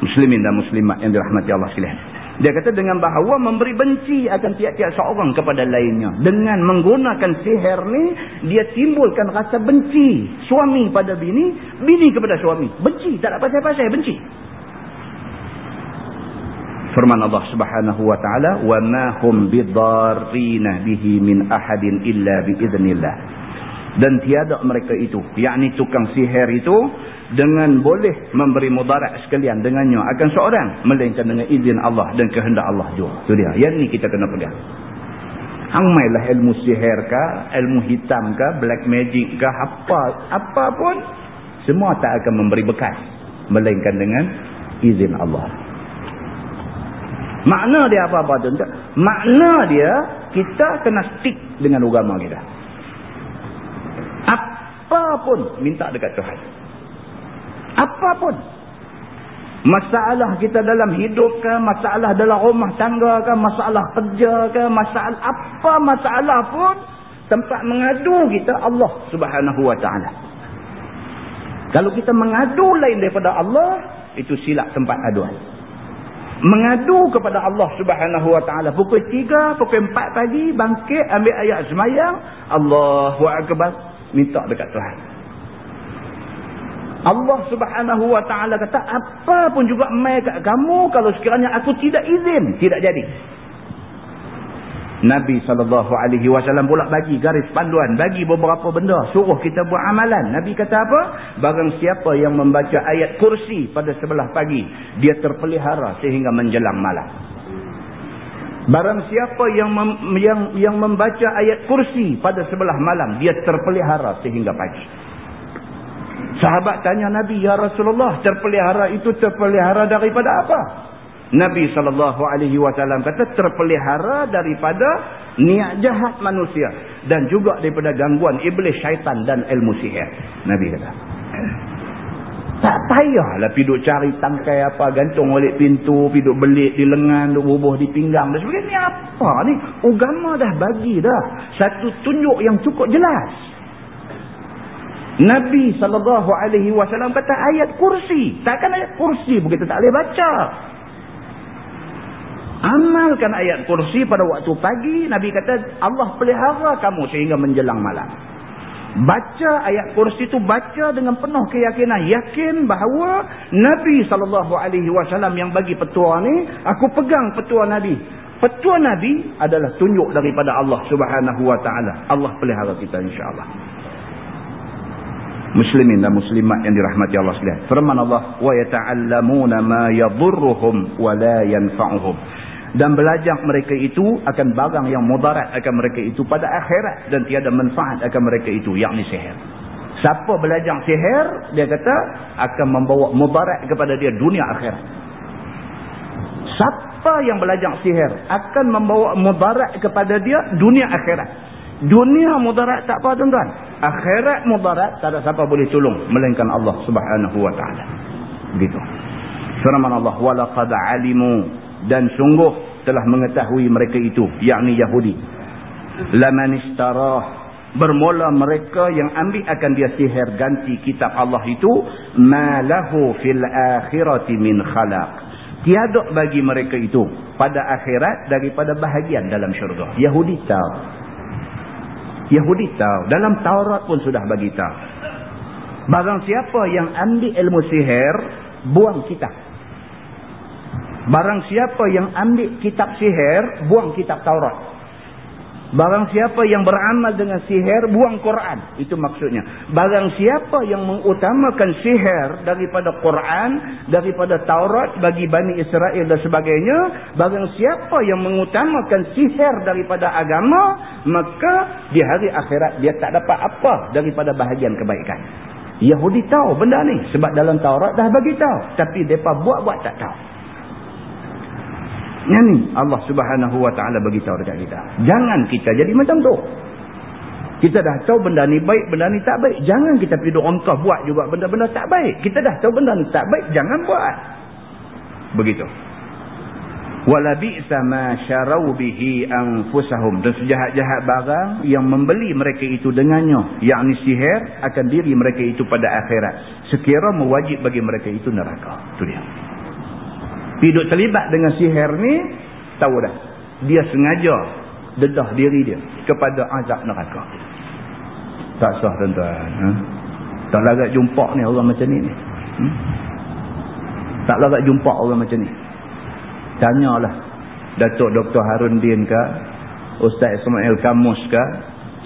A: Muslimin dan muslimat yang dirahmati Allah sekalian. Dia kata dengan bahawa memberi benci akan tiap-tiap seorang kepada lainnya. Dengan menggunakan sihir ni, dia timbulkan rasa benci suami pada bini, bini kepada suami. Benci, tak ada pasal-pasal, benci. Firman Allah subhanahu wa ta'ala, وَمَا هُمْ بِضَارِّينَ بِهِ مِنْ أَحَدٍ إِلَّا بِإِذْنِ اللَّهِ dan tiada mereka itu, yakni tukang sihir itu, dengan boleh memberi mudarat sekalian dengannya akan seorang melainkan dengan izin Allah dan kehendak Allah juga. Itu dia. Yang ni kita kena pegang. Hangmailah ilmu sihir ke, ilmu hitam ke, black magic ke, apa apa pun semua tak akan memberi bekas melainkan dengan izin Allah. Makna dia apa-apa tu? Makna dia kita kena stick dengan agama kita. Apa pun minta dekat Tuhan. Apapun. Masalah kita dalam hidup ke, masalah dalam rumah tangga ke, masalah kerja ke, masalah apa masalah pun, tempat mengadu kita Allah subhanahu wa ta'ala. Kalau kita mengadu lain daripada Allah, itu silap tempat aduan. Mengadu kepada Allah subhanahu wa ta'ala. Pukul 3, pukul 4 pagi, bangkit, ambil ayat semayang, Allahu Akbar, minta dekat Tuhan. Allah subhanahu wa ta'ala kata, apa pun juga mai kat kamu kalau sekiranya aku tidak izin, tidak jadi. Nabi SAW pula bagi garis panduan, bagi beberapa benda, suruh kita buat amalan. Nabi kata apa? Barang siapa yang membaca ayat kursi pada sebelah pagi, dia terpelihara sehingga menjelang malam. Barang siapa yang mem, yang yang membaca ayat kursi pada sebelah malam, dia terpelihara sehingga pagi. Sahabat tanya Nabi, Ya Rasulullah, terpelihara itu terpelihara daripada apa? Nabi SAW kata, terpelihara daripada niat jahat manusia. Dan juga daripada gangguan iblis, syaitan dan ilmu sihir. Nabi kata. Tak payahlah piduk cari tangkai apa, gantung oleh pintu, piduk belik di lengan, duk bubuh di pinggang dan sebagainya. Ini apa ni? Ugama dah bagi dah. Satu tunjuk yang cukup jelas. Nabi SAW kata ayat kursi. Takkan ayat kursi pun kita tak boleh baca. Amalkan ayat kursi pada waktu pagi. Nabi kata Allah pelihara kamu sehingga menjelang malam. Baca ayat kursi itu baca dengan penuh keyakinan. Yakin bahawa Nabi SAW yang bagi petua ni. Aku pegang petua Nabi. Petua Nabi adalah tunjuk daripada Allah Taala. Allah pelihara kita insyaAllah muslimin dan muslimat yang dirahmati Allah sekalian. Firman Allah, "Wa yata'allamuna ma yadhurruhum wa la yanfa'uhum." Dan belajar mereka itu akan barang yang mudarat akan mereka itu pada akhirat dan tiada manfaat akan mereka itu, yakni sihir. Siapa belajar sihir, dia kata akan membawa mudarat kepada dia dunia akhirat. Siapa yang belajar sihir akan membawa mudarat kepada dia dunia akhirat. Dunia mudarat tak apa tuan-tuan. Akhirat mudarat tak ada siapa boleh tolong. Melainkan Allah subhanahu wa ta'ala. Begitu. Firman Allah. Walaqad alimu. Dan sungguh telah mengetahui mereka itu. Yakni Yahudi. Laman istarah. Bermula mereka yang ambil akan dia sihir ganti kitab Allah itu. Ma lahu fil akhirati min khalaq. Tiada bagi mereka itu. Pada akhirat daripada bahagian dalam syurga. Yahudi tahu. Yahudi tahu. Dalam Taurat pun sudah bagi tahu. Barang siapa yang ambil ilmu sihir, buang kitab. Barang siapa yang ambil kitab sihir, buang kitab Taurat. Barang siapa yang beramal dengan sihir, buang Quran. Itu maksudnya. Barang siapa yang mengutamakan sihir daripada Quran, daripada Taurat bagi Bani Israel dan sebagainya. Barang siapa yang mengutamakan sihir daripada agama, maka di hari akhirat dia tak dapat apa daripada bahagian kebaikan. Yahudi tahu benda ni. Sebab dalam Taurat dah bagi tahu. Tapi mereka buat-buat tak tahu. Yang ni Allah subhanahu wa ta'ala beritahu dekat kita. Jangan kita jadi macam tu. Kita dah tahu benda ni baik, benda ni tak baik. Jangan kita pergi rongkah buat juga benda-benda tak baik. Kita dah tahu benda ni tak baik, jangan buat. Begitu. Walabi'sa ma syarawbihi anfusahum. Dan sejahat-jahat barang yang membeli mereka itu dengannya. Yang ni sihir akan diri mereka itu pada akhirat. Sekira mewajib bagi mereka itu neraka. Itu dia. Hidup terlibat dengan sihir ni, tahu dah. Dia sengaja dedah diri dia kepada azab neraka. Tak sah tuan-tuan. Ha? Tak larat jumpa ni orang macam ni. Hmm? Tak larat jumpa orang macam ni. Tanyalah. Datuk Dr. Harun Din ke? Ustaz Ismail Kamus ke?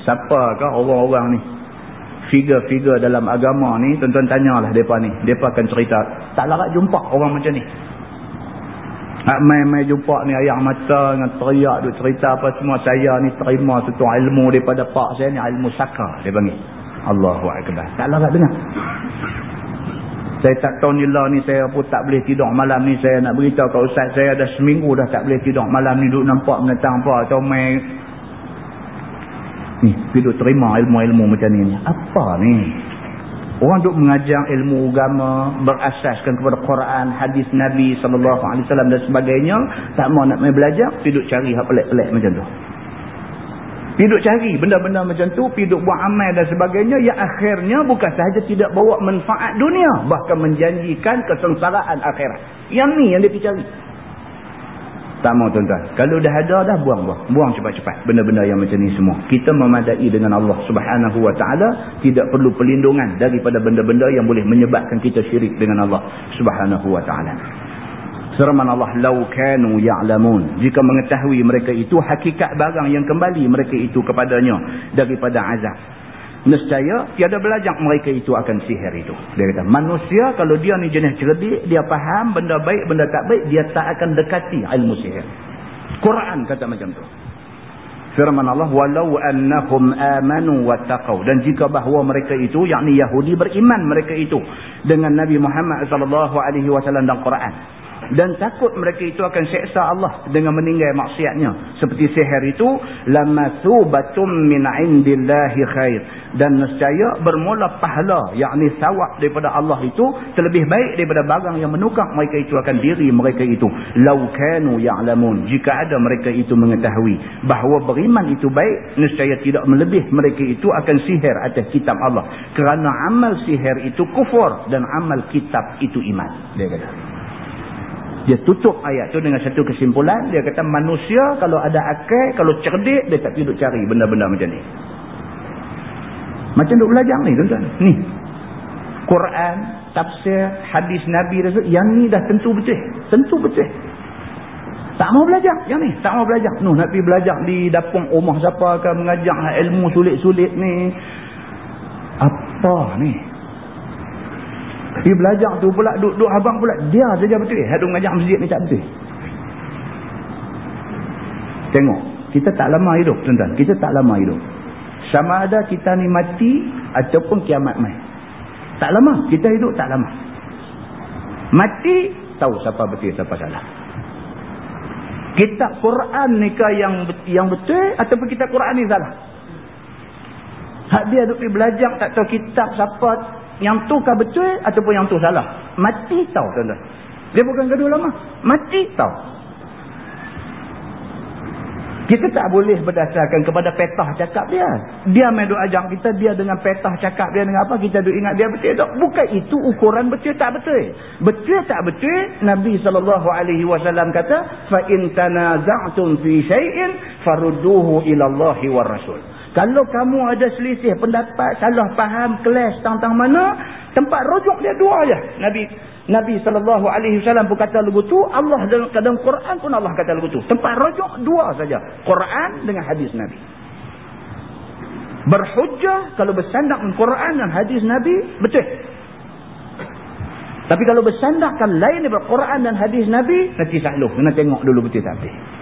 A: Siapakah orang-orang ni? Figur-figur dalam agama ni, tuan-tuan tanyalah mereka ni. Mereka akan cerita. Tak larat jumpa orang macam ni. Mai-mai jumpa ni ayah mata dengan teriak duk cerita apa semua saya ni terima satu ilmu daripada pak saya ni ilmu saka dia panggil. Allahu akbar. Tak larat dengar. Saya tak tahu ni lah ni saya pun tak boleh tidur malam ni saya nak beritahu kat ustaz saya dah seminggu dah tak boleh tidur malam ni duk nampak menentang apa atau mai ni pergi terima ilmu-ilmu macam ni. Apa ni? Orang duk mengajar ilmu agama berasaskan kepada Quran, hadis Nabi wasallam dan sebagainya, tak mau nak main belajar, pergi cari hak pelik-pelik macam tu. Pergi cari benda-benda macam tu, pergi buat amal dan sebagainya yang akhirnya bukan sahaja tidak bawa manfaat dunia, bahkan menjanjikan kesengsaraan akhirat. Yang ni yang dia pergi cari. Tak mau tuan-tuan. Kalau dah ada dah buang-buang. Buang cepat-cepat benda-benda yang macam ni semua. Kita memadai dengan Allah subhanahu wa ta'ala. Tidak perlu perlindungan daripada benda-benda yang boleh menyebabkan kita syirik dengan Allah subhanahu wa ta'ala. Seraman Allah. Lau kanu ya'lamun. Jika mengetahui mereka itu hakikat barang yang kembali mereka itu kepadanya daripada azab nescaya tiada belajar mereka itu akan sihir itu. Dia kata, manusia kalau dia ni jenis cerdik, dia faham benda baik, benda tak baik, dia tak akan dekati ilmu sihir. Quran kata macam tu. Firman Allah, walau annahum amanu wattaqau. Dan jika bahawa mereka itu, yakni Yahudi beriman mereka itu dengan Nabi Muhammad SAW dan Quran dan takut mereka itu akan seksa Allah dengan meninggal maksiatnya. Seperti sihir itu lamathubatum min indillahi khair. Dan nescaya bermula pahala yakni sawab daripada Allah itu terlebih baik daripada barang yang menukar mereka itu akan diri mereka itu. Law kanu ya'lamun. Jika ada mereka itu mengetahui bahawa beriman itu baik nescaya tidak melebih mereka itu akan sihir atas kitab Allah. Kerana amal sihir itu kufur dan amal kitab itu iman. Dia kata dia tutup ayat tu dengan satu kesimpulan. Dia kata manusia kalau ada akal, kalau cerdik, dia tak tidur cari benda-benda macam ni. Macam duk belajar ni tuan-tuan. Ni. Quran, tafsir, hadis Nabi Rasul. Yang ni dah tentu betul. Tentu betul. Tak mau belajar yang ni. Tak mau belajar. Nuh, nak pergi belajar di dapung rumah siapa akan mengajar ilmu sulit-sulit ni. Apa ni? Pergi belajar tu pula, duduk abang pula. Dia saja betul. Hadung mengajar masjid ni tak betul. Tengok. Kita tak lama hidup, tuan-tuan. Kita tak lama hidup. Sama ada kita ni mati ataupun kiamat mai. Tak lama. Kita hidup tak lama. Mati, tahu siapa betul, siapa salah. Kitab Quran ni ke yang yang betul ataupun kitab Quran ni salah? Hak dia duduk pergi belajar tak tahu kitab siapa yang tu kah betul ataupun yang tu salah. Mati tahu tuan-tuan. Dia bukan kedua lama. Mati tahu. Kita tak boleh berdasarkan kepada petah cakap dia. Dia main doa ajak kita, dia dengan petah cakap dia dengan apa, kita duk ingat dia betul tak? Bukan itu ukuran betul tak betul. Betul tak betul, Nabi SAW kata, فَإِن تَنَازَعْتُمْ فِي شَيْءٍ فَرُدُّوهُ إِلَى اللَّهِ وَالرَّسُولِ kalau kamu ada selisih pendapat, salah faham, kelas tentang mana, tempat rujuk dia dua aja. Nabi Nabi sallallahu alaihi wasallam pun kata lagu tu, Allah dalam dalam Quran pun Allah kata lagu tu. Tempat rujuk dua saja, Quran dengan hadis Nabi. Berhujjah kalau bersandar Quran dan hadis Nabi, betul. Tapi kalau bersandarkan lain daripada Quran dan hadis Nabi, nanti salah. Kena tengok dulu betul tak betul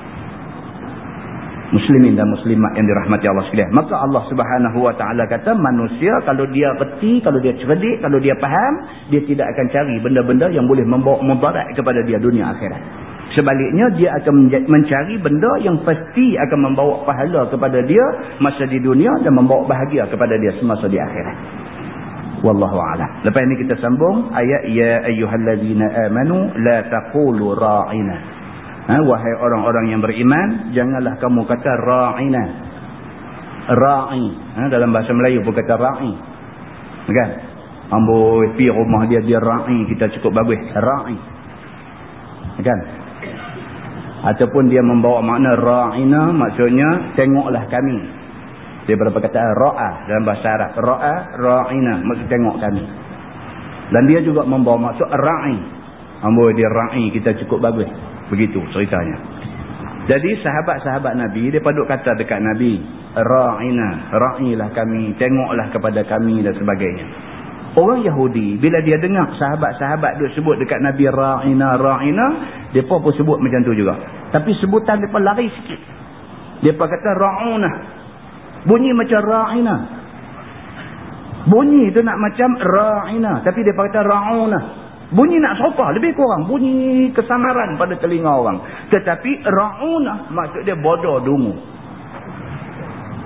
A: muslimin dan muslimat yang dirahmati Allah sekalian. Maka Allah Subhanahu wa taala kata manusia kalau dia reti, kalau dia cerdik, kalau dia faham, dia tidak akan cari benda-benda yang boleh membawa mudarat kepada dia dunia akhirat. Sebaliknya dia akan mencari benda yang pasti akan membawa pahala kepada dia masa di dunia dan membawa bahagia kepada dia semasa di akhirat. Wallahu a'lam. Lepas ini kita sambung ayat ya ayyuhallazina amanu la taqulu ra'ina ha, wahai orang-orang yang beriman janganlah kamu kata ra'ina. Ra'i. Ha, dalam bahasa Melayu pun kata ra'i. Kan? Amboi pi rumah dia dia ra'i. Kita cukup bagus. Ra'i. Kan? Ataupun dia membawa makna ra'ina maksudnya tengoklah kami. Dia berapa kata? Ra'a. Dalam bahasa Arab ra'a ra'ina. Maksud tengok kami. Dan dia juga membawa maksud ra'i. Ambo dia ra'i. Kita cukup bagus begitu ceritanya jadi sahabat-sahabat Nabi dia paduk kata dekat Nabi ra'ina ra'ilah kami tengoklah kepada kami dan sebagainya Orang Yahudi bila dia dengar sahabat-sahabat duk sebut dekat Nabi Ra'ina Ra'ina, depa pun sebut macam tu juga. Tapi sebutan depa lari sikit. Depa kata Ra'una. Bunyi macam Ra'ina. Bunyi tu nak macam Ra'ina, tapi depa kata Ra'una. Bunyi nak serupa lebih kurang bunyi kesamaran pada telinga orang. Tetapi Ra'una maksud dia bodoh dungu.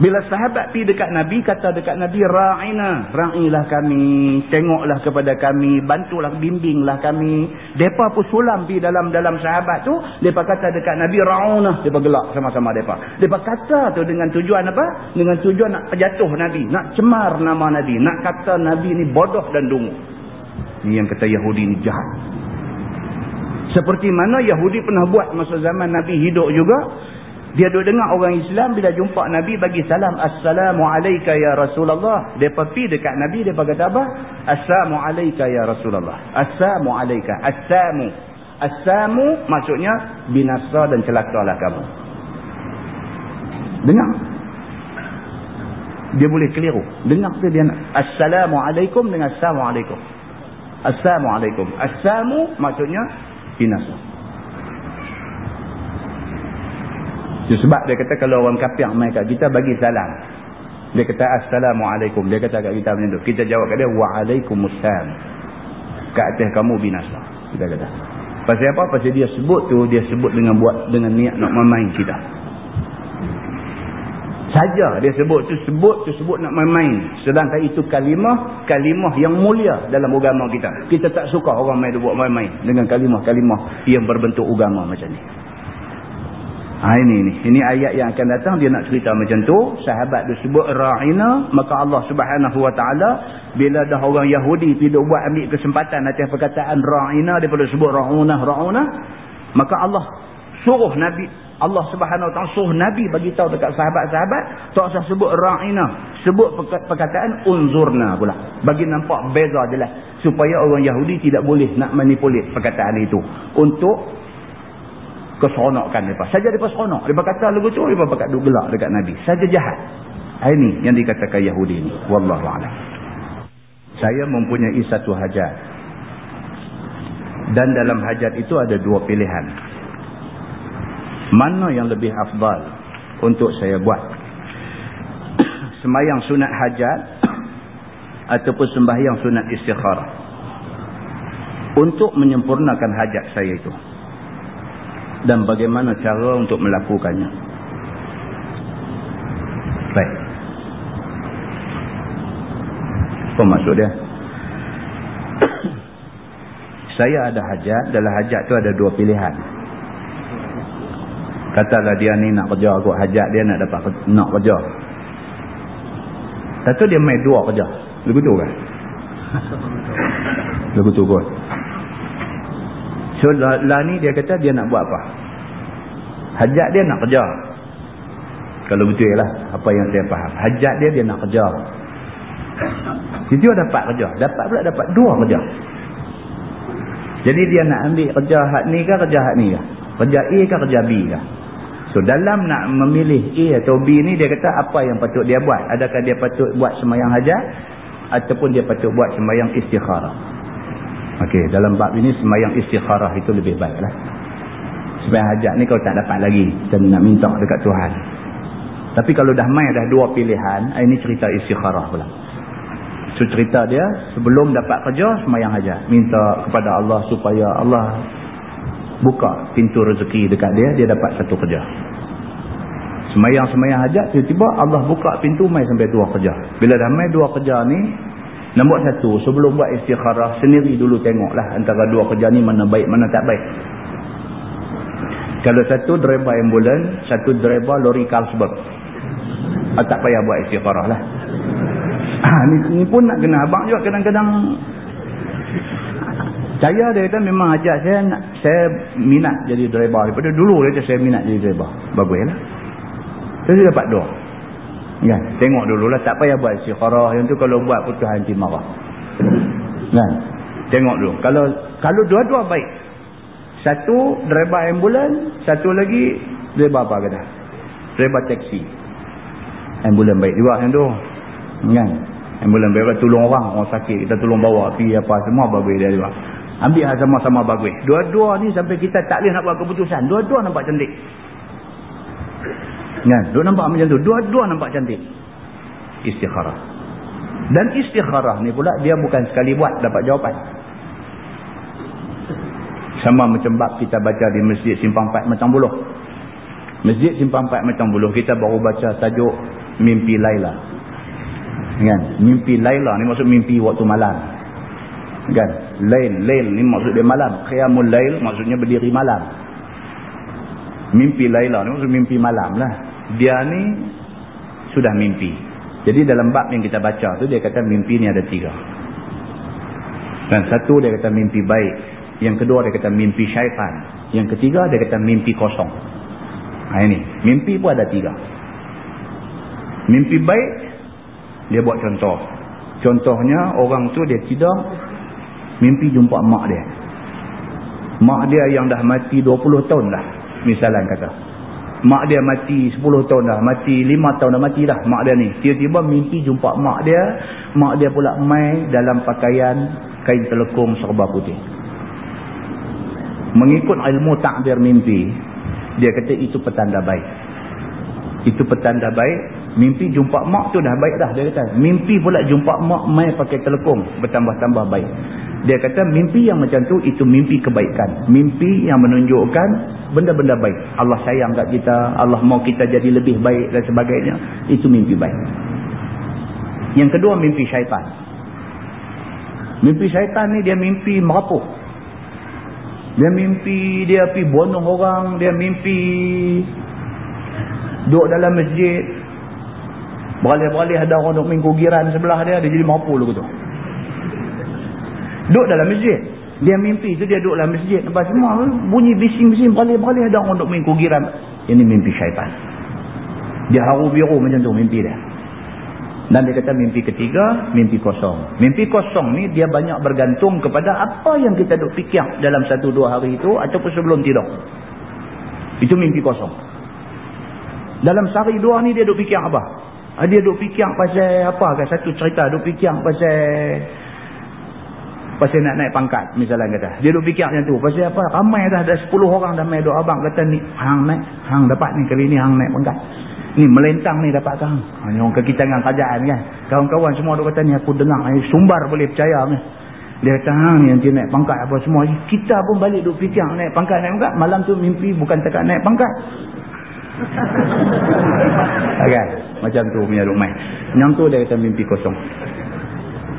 A: Bila sahabat pergi dekat Nabi, kata dekat Nabi, Ra'ina, ra'ilah kami, tengoklah kepada kami, bantulah, bimbinglah kami. Mereka pun sulam pergi dalam dalam sahabat tu, mereka kata dekat Nabi, Ra'una, mereka gelak sama-sama mereka. Mereka kata tu dengan tujuan apa? Dengan tujuan nak jatuh Nabi, nak cemar nama Nabi, nak kata Nabi ni bodoh dan dungu. Ini yang kata Yahudi ni jahat. Seperti mana Yahudi pernah buat masa zaman Nabi hidup juga, dia duduk dengar orang Islam bila jumpa Nabi bagi salam. Assalamualaikum ya Rasulullah. Dia pergi dekat Nabi, dia kata apa? Assalamualaikum ya Rasulullah. Assalamualaikum. Assamu. Assamu maksudnya binasa dan celakalah kamu. Dengar. Dia boleh keliru. Dengar tu dia nak. Assalamualaikum dengan Assalamualaikum. Assalamualaikum. Assamu maksudnya binasa. Sebab dia kata kalau orang kafir mai kat kita bagi salam. Dia kata assalamualaikum. Dia kata kat kita macam tu. Kita jawab kat dia waalaikumsalam. Kat atas kamu binasa. Kita kata. Pasal apa? Pasal dia sebut tu dia sebut dengan buat dengan niat nak memain kita. Saja dia sebut tu sebut tu sebut nak main-main. Sedangkan itu kalimah, kalimah yang mulia dalam agama kita. Kita tak suka orang main buat main-main dengan kalimah-kalimah yang berbentuk agama macam ni. Ha, ini ni. Ini ayat yang akan datang dia nak cerita macam tu. Sahabat dia sebut ra'ina, maka Allah Subhanahu wa taala bila dah orang Yahudi tidak buat ambil kesempatan atas perkataan ra'ina daripada sebut ra'una ra'una, maka Allah suruh Nabi Allah Subhanahu wa taala suruh Nabi bagi tahu dekat sahabat-sahabat tak usah sebut ra'ina, sebut perkataan unzurna pula. Bagi nampak beza jelas supaya orang Yahudi tidak boleh nak manipulate perkataan itu untuk keseronokan mereka. Saja mereka seronok. Mereka kata lagu tu, mereka pakat duk gelak dekat Nabi. Saja jahat. Ini yang dikatakan Yahudi ini. Wallahu'ala. Saya mempunyai satu hajat. Dan dalam hajat itu ada dua pilihan. Mana yang lebih afdal untuk saya buat? Semayang sunat hajat ataupun sembahyang sunat istikharah. Untuk menyempurnakan hajat saya itu dan bagaimana cara untuk melakukannya. Baik. Apa maksud dia? Saya ada hajat, dalam hajat tu ada dua pilihan. Katalah dia ni nak kerja aku hajat dia nak dapat nak kerja. Tentu dia main dua kerja. Begitu kan? Begitu kot. So lah, lah ni dia kata dia nak buat apa? Hajat dia nak kerja. Kalau betul lah apa yang saya faham. Hajat dia dia nak kerja. Jadi dia dapat kerja. Dapat pula dapat dua kerja. Jadi dia nak ambil kerja hak ni ke kerja hak ni ke? Kerja A ke kerja B ke? So dalam nak memilih A atau B ni dia kata apa yang patut dia buat? Adakah dia patut buat semayang hajat? Ataupun dia patut buat semayang istikharah? Okey, dalam bab ini semayang istikharah itu lebih baik lah. Semayang hajat ni kau tak dapat lagi. Dan nak minta dekat Tuhan. Tapi kalau dah main dah dua pilihan, ini cerita istikharah pula. So cerita dia, sebelum dapat kerja, semayang hajat. Minta kepada Allah supaya Allah buka pintu rezeki dekat dia, dia dapat satu kerja. Semayang-semayang hajat, tiba-tiba Allah buka pintu main sampai dua kerja. Bila dah main dua kerja ni, Nombor satu, sebelum buat istikharah, sendiri dulu tengoklah antara dua kerja ni mana baik, mana tak baik. Kalau satu driver ambulan, satu driver lori Carlsberg. Ah, tak payah buat istikharah lah. Ha, ni, ni pun nak kena abang juga kadang-kadang. Saya dia kata memang ajak saya nak, saya minat jadi driver. Daripada dulu dia kata saya minat jadi driver. Baguslah. Saya dapat dua. Kan? Tengok dululah tak payah buat istikharah. Yang tu kalau buat pun Tuhan nanti marah. Kan? Tengok dulu. Kalau kalau dua-dua baik. Satu driver ambulan, satu lagi driver apa kata? Driver taksi. Ambulan baik juga yang tu. Kan? Ambulan baik tolong orang, orang sakit, kita tolong bawa pergi apa semua bagus dia juga. Ambil sama-sama bagus. Dua-dua ni sampai kita tak boleh nak buat keputusan. Dua-dua nampak cantik. Kan? Dua nampak macam tu. Dua-dua nampak cantik. Istikharah. Dan istikharah ni pula dia bukan sekali buat dapat jawapan. Sama macam bab kita baca di Masjid Simpang 4 Macam Buluh. Masjid Simpang 4 Macam Buluh kita baru baca tajuk Mimpi Laila. Kan? Mimpi Laila ni maksud mimpi waktu malam. Kan? Lail, Lail ni maksud dia malam. Qiyamul Lail maksudnya berdiri malam. Mimpi Laila ni maksud mimpi malam lah dia ni sudah mimpi. Jadi dalam bab yang kita baca tu dia kata mimpi ni ada tiga. Dan satu dia kata mimpi baik. Yang kedua dia kata mimpi syaitan. Yang ketiga dia kata mimpi kosong. Ha ini. Mimpi pun ada tiga. Mimpi baik dia buat contoh. Contohnya orang tu dia tidur mimpi jumpa mak dia. Mak dia yang dah mati 20 tahun lah. Misalan kata. Mak dia mati 10 tahun dah mati 5 tahun dah mati dah mak dia ni. Tiba-tiba mimpi jumpa mak dia mak dia pula mai dalam pakaian kain telekung serba putih. Mengikut ilmu takbir mimpi dia kata itu petanda baik. Itu petanda baik. Mimpi jumpa mak tu dah baik dah dia kata. Mimpi pula jumpa mak mai pakai telekung bertambah-tambah baik dia kata mimpi yang macam tu itu mimpi kebaikan. Mimpi yang menunjukkan benda-benda baik. Allah sayang kat kita, Allah mau kita jadi lebih baik dan sebagainya. Itu mimpi baik. Yang kedua mimpi syaitan. Mimpi syaitan ni dia mimpi merapuh. Dia mimpi dia pergi bunuh orang, dia mimpi duduk dalam masjid. Beralih-beralih ada orang duduk minggu giran sebelah dia, dia jadi merapuh lagu tu. Duduk dalam masjid. Dia mimpi tu dia duduk dalam masjid. Lepas semua bunyi bising-bising balik-balik ada orang duduk main kugiran. Ini mimpi syaitan. Dia haru biru macam tu mimpi dia. Dan dia kata mimpi ketiga, mimpi kosong. Mimpi kosong ni dia banyak bergantung kepada apa yang kita duduk fikir dalam satu dua hari itu ataupun sebelum tidur. Itu mimpi kosong. Dalam sehari dua ni dia duduk fikir apa? Ah, dia duduk fikir pasal apa? Satu cerita duduk fikir pasal pasal nak naik pangkat misalnya kata. Dia duk fikir macam tu. Pasal apa? Ramai dah ada 10 orang dah main doa abang. Kata ni hang naik hang dapat ni kali ni hang naik pangkat. Ni melentang ni dapat kang hanya orang kita dengan kerajaan kan. Kawan-kawan semua duk kata ni aku dengar ni sumbar boleh percaya ni. Dia kata hang ni nanti naik pangkat apa semua. Kita pun balik duk fikir naik pangkat naik pangkat? Malam tu mimpi bukan tekat naik pangkat. Okay. macam tu punya duk main yang tu dia kata mimpi kosong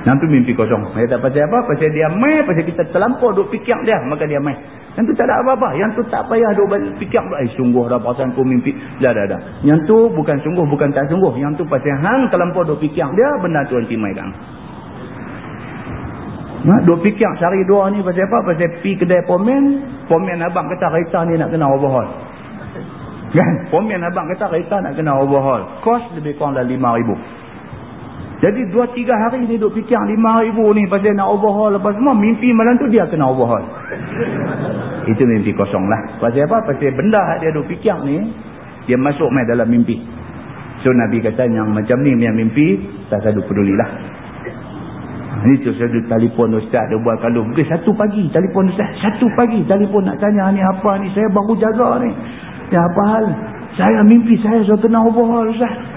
A: yang tu mimpi kosong. Dia tak pasal apa? Pasal dia main, pasal kita terlampau duk fikir dia, maka dia main. Yang tu tak ada apa-apa. Yang tu tak payah duk fikir. Eh sungguh dah perasaan ku mimpi. Dah, dah, dah. Yang tu bukan sungguh, bukan tak sungguh. Yang tu pasal hang terlampau duk fikir dia, benda tu nanti main kan. Nah, duk fikir sehari dua ni pasal apa? Pasal pi kedai pomen, pomen abang kata kereta ni nak kena overhaul. Kan? Pomen abang kata kereta nak kena overhaul. Kos lebih kurang dah RM5,000. Jadi dua tiga hari ni duk fikir lima ribu ni pasal nak overhaul lepas semua. Mimpi malam tu dia kena overhaul. Itu mimpi kosong lah. Pasal apa? Pasal benda dia duk fikir ni. Dia masuk main dalam mimpi. So Nabi kata yang macam ni yang mimpi. Tak sadu peduli lah. Ini tu saya telefon ustaz. Dia buat kalau. Mungkin satu pagi telefon ustaz. Satu pagi telefon nak tanya ni apa ni. Saya baru jaga ni. Ya apa hal? Saya mimpi saya saya kena overhaul ustaz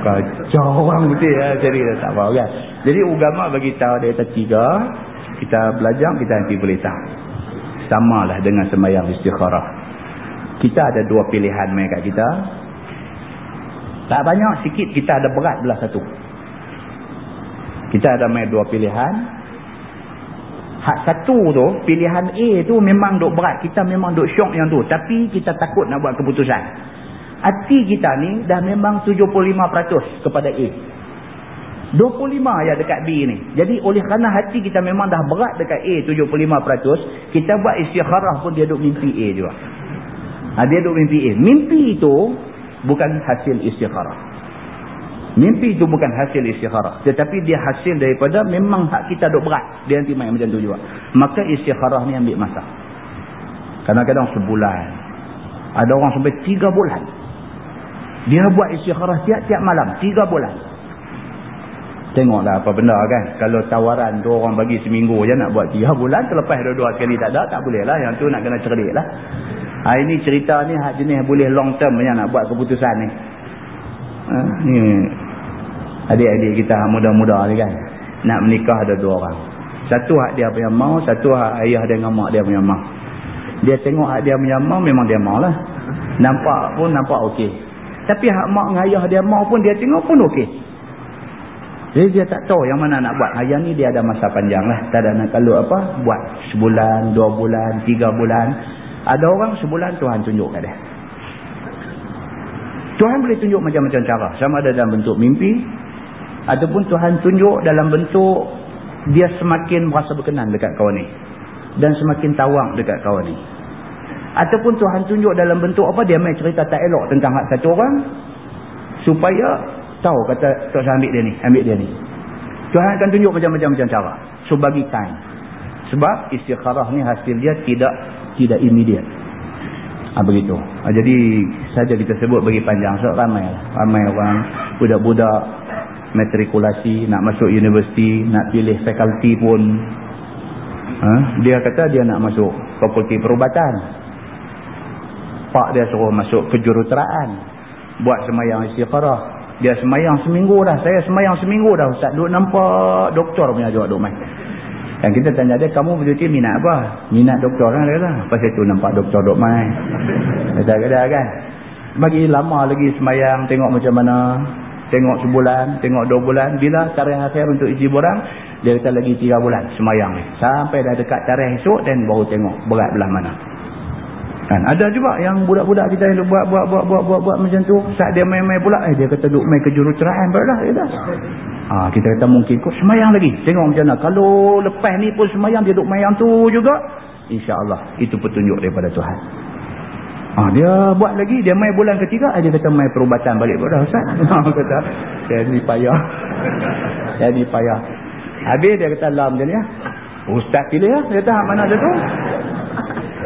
A: kacau orang putih ya. jadi tak apa kan? Jadi agama bagi tahu dia kata tiga kita belajar kita nanti boleh tahu. Samalah dengan sembahyang istikharah. Kita ada dua pilihan mereka kita. Tak banyak sikit kita ada berat belah satu. Kita ada main dua pilihan. Hak satu tu pilihan A tu memang duk berat. Kita memang duk syok yang tu. Tapi kita takut nak buat keputusan hati kita ni dah memang 75% kepada A. 25 ayat dekat B ni. Jadi oleh kerana hati kita memang dah berat dekat A 75%, kita buat istikharah pun dia duk mimpi A juga. Ha, dia duk mimpi A. Mimpi itu bukan hasil istikharah. Mimpi itu bukan hasil istikharah. Tetapi dia hasil daripada memang hak kita duk berat. Dia nanti main macam tu juga. Maka istikharah ni ambil masa. Kadang-kadang sebulan. Ada orang sampai tiga bulan. Dia buat istikharah tiap-tiap malam. Tiga bulan. Tengoklah apa benda kan. Kalau tawaran tu orang bagi seminggu je nak buat tiga bulan. Terlepas dua-dua sekali tak ada, tak boleh lah. Yang tu nak kena cerdik lah. Ha, ini cerita ni hak jenis boleh long term yang nak buat keputusan ni. Ha, ni adik-adik kita muda-muda ni kan. Nak menikah ada dua orang. Satu hak dia punya mau, satu hak ayah dengan mak dia punya mau. Dia tengok hak dia punya mau, memang dia mau lah. Nampak pun nampak okey. Tapi hak mak dengan ayah dia mau pun dia tengok pun okey. Jadi dia tak tahu yang mana nak buat. Ayah ni dia ada masa panjang lah. Tak ada nak kalau apa. Buat sebulan, dua bulan, tiga bulan. Ada orang sebulan Tuhan tunjuk kat dia. Tuhan boleh tunjuk macam-macam cara. Sama ada dalam bentuk mimpi. Ataupun Tuhan tunjuk dalam bentuk dia semakin merasa berkenan dekat kawan ni. Dan semakin tawang dekat kawan ni. Ataupun Tuhan tunjuk dalam bentuk apa. Dia main cerita tak elok tentang satu orang. Supaya tahu kata tak usah ambil dia ni ambil dia ni Tuhan akan tunjuk macam-macam cara so bagi time sebab istikharah ni hasil dia tidak tidak immediate ha, begitu ha, jadi saja kita sebut bagi panjang sebab ramai lah. ramai orang budak-budak matrikulasi nak masuk universiti nak pilih fakulti pun ha, dia kata dia nak masuk fakulti perubatan pak dia suruh masuk kejuruteraan buat semayang istikharah dia semayang seminggu dah. Saya semayang seminggu dah Ustaz. Duk nampak doktor punya jawab duk main. Dan kita tanya dia, kamu bercuti minat apa? Minat doktor kan? Dia kata. Pasal tu nampak doktor duk main. Kata-kata kan? Bagi lama lagi semayang, tengok macam mana. Tengok sebulan, tengok dua bulan. Bila tarikh akhir untuk isi borang, dia kata lagi tiga bulan semayang. Sampai dah dekat tarikh esok, dan baru tengok berat belah mana. Kan? Ada juga yang budak-budak kita yang buat buat buat buat buat buat macam tu. Saat dia main-main pula, eh dia kata duk main kejuruteraan pula dia dah. Ha, kita kata mungkin kau semayang lagi. Tengok macam mana. Kalau lepas ni pun semayang dia duk main tu juga. InsyaAllah itu petunjuk daripada Tuhan. Ha, dia buat lagi. Dia main bulan ketiga. Eh, dia kata main perubatan balik pula Ustaz. Ha, kata, jadi payah. jadi payah. Habis dia kata lah macam ni ya. Ustaz pilih ya. Dia kata mana ada tu.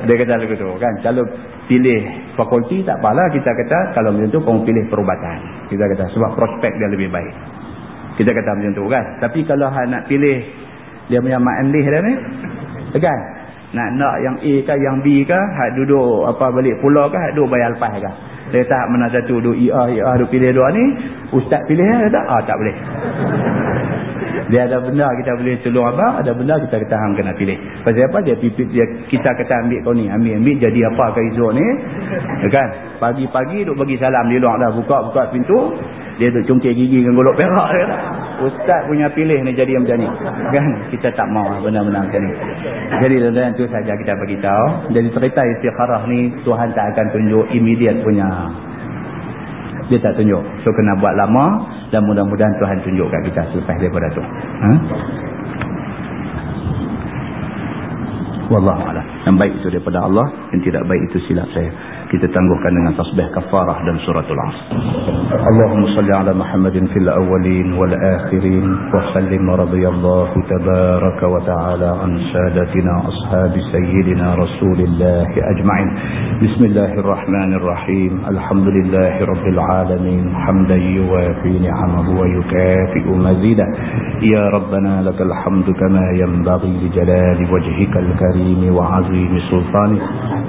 A: Dia kata lagu tu kan. Kalau pilih fakulti tak apalah. Kita kata kalau macam tu kamu pilih perubatan. Kita kata sebab prospek dia lebih baik. Kita kata macam tu kan. Tapi kalau nak pilih dia punya mak andih dia ni. Kan. Nak nak yang A ke yang B ke. Hak duduk apa balik pulau ke. Hak duduk bayar lepas ke. Dia tak mana satu duduk IA, IA duduk pilih dua ni. Ustaz pilih ya. Tak? Ah tak boleh. Dia ada benda kita boleh tolong abang, ada benda kita kata hang kena pilih. Pasal apa? Dia pipit dia kita kata ambil kau ni, ambil ambil jadi apa ke esok ni? Kan? Pagi-pagi duk bagi salam di luar dah buka-buka pintu, dia duk cungkir gigi dengan golok perak dia. Ustaz punya pilih ni jadi macam ni. Kan? Kita tak mau benar-benar macam ni. Jadi tuan-tuan tu saja kita bagi tahu. Jadi cerita istikharah ni Tuhan tak akan tunjuk immediate punya dia tak tunjuk. So kena buat lama dan mudah-mudahan Tuhan tunjuk kat kita selepas daripada tu. Ha? Wallahualam. Yang baik itu daripada Allah, yang tidak baik itu silap saya kita tangguhkan dengan tasbih kafarah dan suratul asr. Allahumma salli ala Muhammadin fil awwalin wal akhirin wa sallim radiyallahu tabaraka wa ta'ala an sadatina ashabi sayyidina rasulillah ajma'in. Bismillahirrahmanirrahim. Alhamdulillahi rabbil alamin. Hamdan yuwafi ni'amahu wa yukafi'u mazidah. Ya Rabbana lakal hamdu kama yanbaghi li jalali wajhikal karim wa 'azimi sultanik.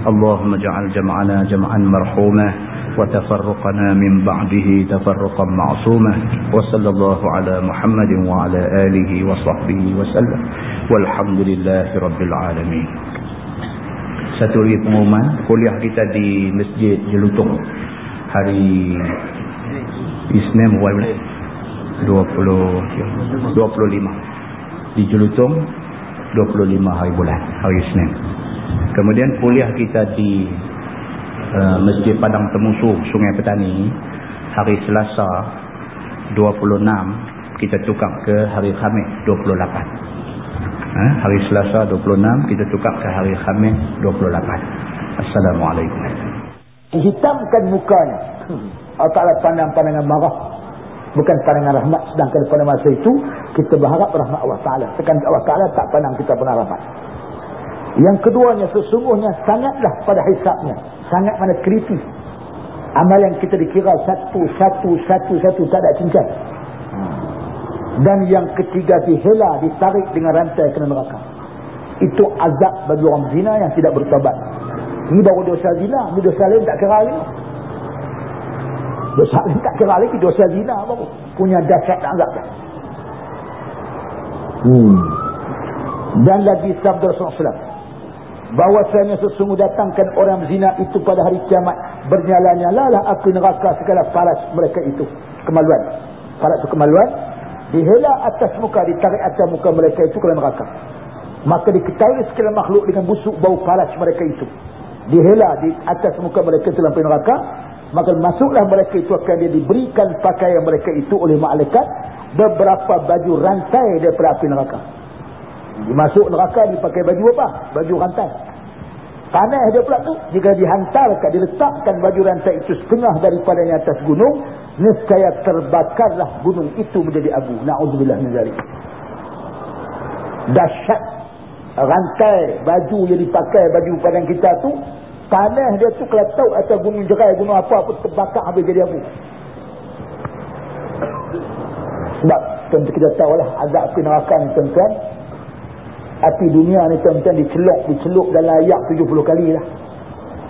A: اللهم اجعل جمعنا جمعا مرحوما وتفرقنا من بعده تفرقا معصوما وصلى الله على محمد وعلى آله وصحبه وسلم. والحمد لله رب العالمين. Satu lagi pengumuman kuliah kita di Masjid Jelutung hari Isnin bulan 20 25 di Jelutung 25 hari bulan hari Isnin. Kemudian kuliah kita di uh, Masjid Padang Temusuh Sungai Petani hari Selasa 26 kita tukar ke hari Khamis 28 Ha? Hari Selasa 26 kita tukar ke hari Khamis 28. Assalamualaikum.
B: Hitamkan mukanya. Hmm. Allah Ta'ala pandang pandangan marah. Bukan pandangan rahmat. Sedangkan pada masa itu kita berharap rahmat Allah Ta'ala. Sekan Allah Ta'ala tak pandang kita pernah rahmat. Yang keduanya sesungguhnya sangatlah pada hisapnya. Sangat mana kritis. Amalan kita dikira satu, satu, satu, satu. Tak ada cincang dan yang ketiga dihela ditarik dengan rantai ke neraka itu azab bagi orang zina yang tidak bertobat ini baru dosa zina ini dosa lain tak kira lagi dosa lain tak kira lagi dosa zina baru punya dahsyat azab hmm. dan lagi sabda Rasulullah bahwasanya sesungguh datangkan orang zina itu pada hari kiamat bernyala-nyala lah api neraka segala paras mereka itu. Kemaluan. Paras itu kemaluan. Dihela atas muka ditarik atas muka mereka itu ke neraka. Maka diketahui segala makhluk dengan busuk bau palas mereka itu. Dihela di atas muka mereka itu dalam neraka. Maka masuklah mereka itu akan dia diberikan pakaian mereka itu oleh malaikat. Beberapa baju rantai daripada api neraka masuk neraka dipakai baju apa? baju rantai Panas dia pula tu. Jika dihantarkan, diletakkan baju rantai itu setengah daripadanya atas gunung. Nescaya terbakarlah gunung itu menjadi abu. Na'udzubillah minzalik. Dahsyat rantai baju yang dipakai baju padang kita tu. Panas dia tu kalau tahu atas gunung jerai, gunung apa pun terbakar habis jadi abu. Sebab tentu kita tahulah azab api neraka ni tuan-tuan api dunia ni tuan-tuan dicelup dicelup dalam ayat 70 kali lah.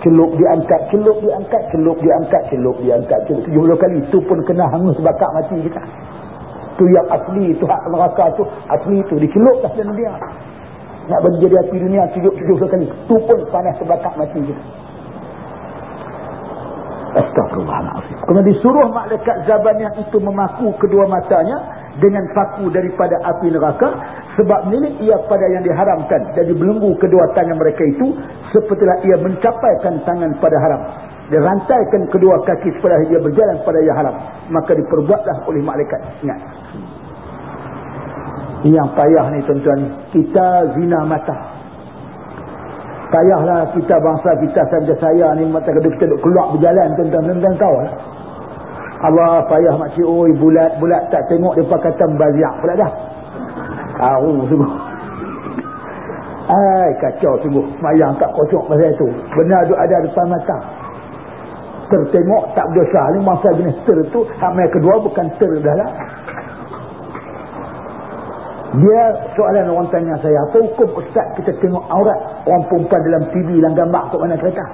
B: Celup diangkat celup diangkat celup diangkat celup diangkat celup 70 kali. Itu pun kena hangus bakar mati kita. Tu yang asli tu hak neraka tu asli tu dicelup dah dalam dunia. Nak berjadi api dunia 70 kali. Tu pun panas terbakar mati kita. Astagfirullahaladzim. Kemudian disuruh malaikat Zabaniyah itu memaku kedua matanya dengan paku daripada api neraka sebab milik ia pada yang diharamkan. Dan dibelenggu kedua tangan mereka itu sepertilah ia mencapaikan tangan pada haram. Dirantaikan kedua kaki supaya ia berjalan pada yang haram. Maka diperbuatlah oleh malaikat. Ingat. Yang payah ni tuan-tuan. Kita zina mata. Payahlah kita bangsa kita saja saya ni mata kedua kita duk keluar berjalan tuan-tuan. Tuan-tuan tahu lah Allah payah makcik oi bulat-bulat tak tengok depa kata baziak pula dah Tahu sungguh. Ai kacau sungguh. Mayang tak kocok masa itu. Benar tu ada depan mata. Tertengok tak berdosa. Ini masa jenis ter tu. Hamil kedua bukan ter dah lah. Dia soalan orang tanya saya. Apa hukum ustaz kita tengok aurat orang perempuan dalam TV dalam gambar ke mana kereta?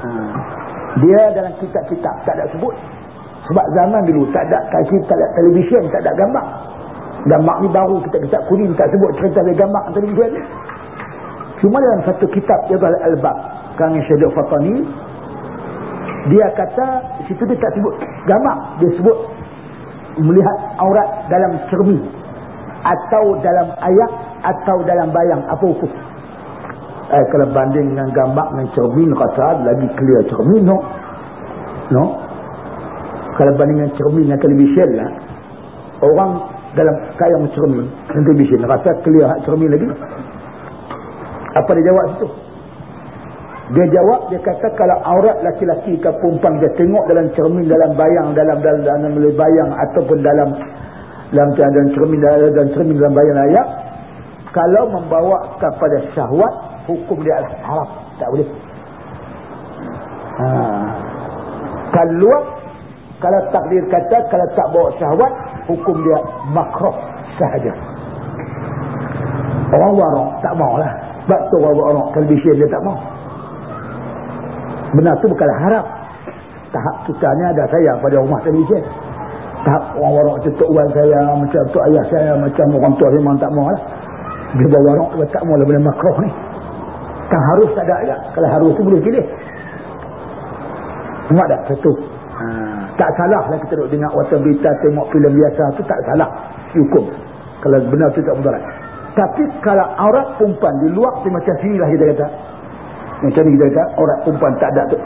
B: Ha. Dia dalam kitab-kitab tak ada sebut. Sebab zaman dulu tak ada kasih tak ada televisyen, tak ada gambar. Gambar ni baru kita kitab kuning tak sebut cerita dari gambar dia ni. Cuma dalam satu kitab Ibn Al-Bab Kang Syedok Fatani dia kata situ dia tak sebut gambar dia sebut melihat aurat dalam cermin atau dalam ayat atau dalam bayang apa hukum eh, kalau banding dengan gambar dengan cermin kata lagi clear cermin no no kalau banding dengan cermin dengan televisyen lah. Orang dalam kayang cermin nanti bisa rasa clear hak cermin lagi. Apa dia jawab situ? Dia jawab dia kata kalau aurat laki-laki ke perempuan dia tengok dalam cermin dalam bayang dalam dalam dalam, dalam bayang ataupun dalam dalam dalam cermin dalam, dalam cermin dalam bayang ayat kalau membawa kepada syahwat hukum dia adalah haram tak boleh. Ha. kalau kalau takdir kata kalau tak bawa syahwat hukum dia makroh sahaja. Orang warok tak mau lah. Sebab tu orang warok televisyen dia tak mau. Benar tu bukanlah harap tahap kita ni ada saya pada rumah televisyen tahap orang-orang tutup uang saya macam tu ayah saya macam orang tua memang tak mahu lah. Dia bawa orang tak mahu lah benda makroh ni. Tak harus tak ada juga kalau harus tu boleh pilih. Nampak tak satu ha, tak salah lah kita duduk dengar wata berita tengok filem biasa tu tak salah. Hukum kalau benar tu tak mudarat. Tapi kalau aurat perempuan di luar tu macam sini lah kita kata. Macam ni kita kata aurat perempuan tak ada tu.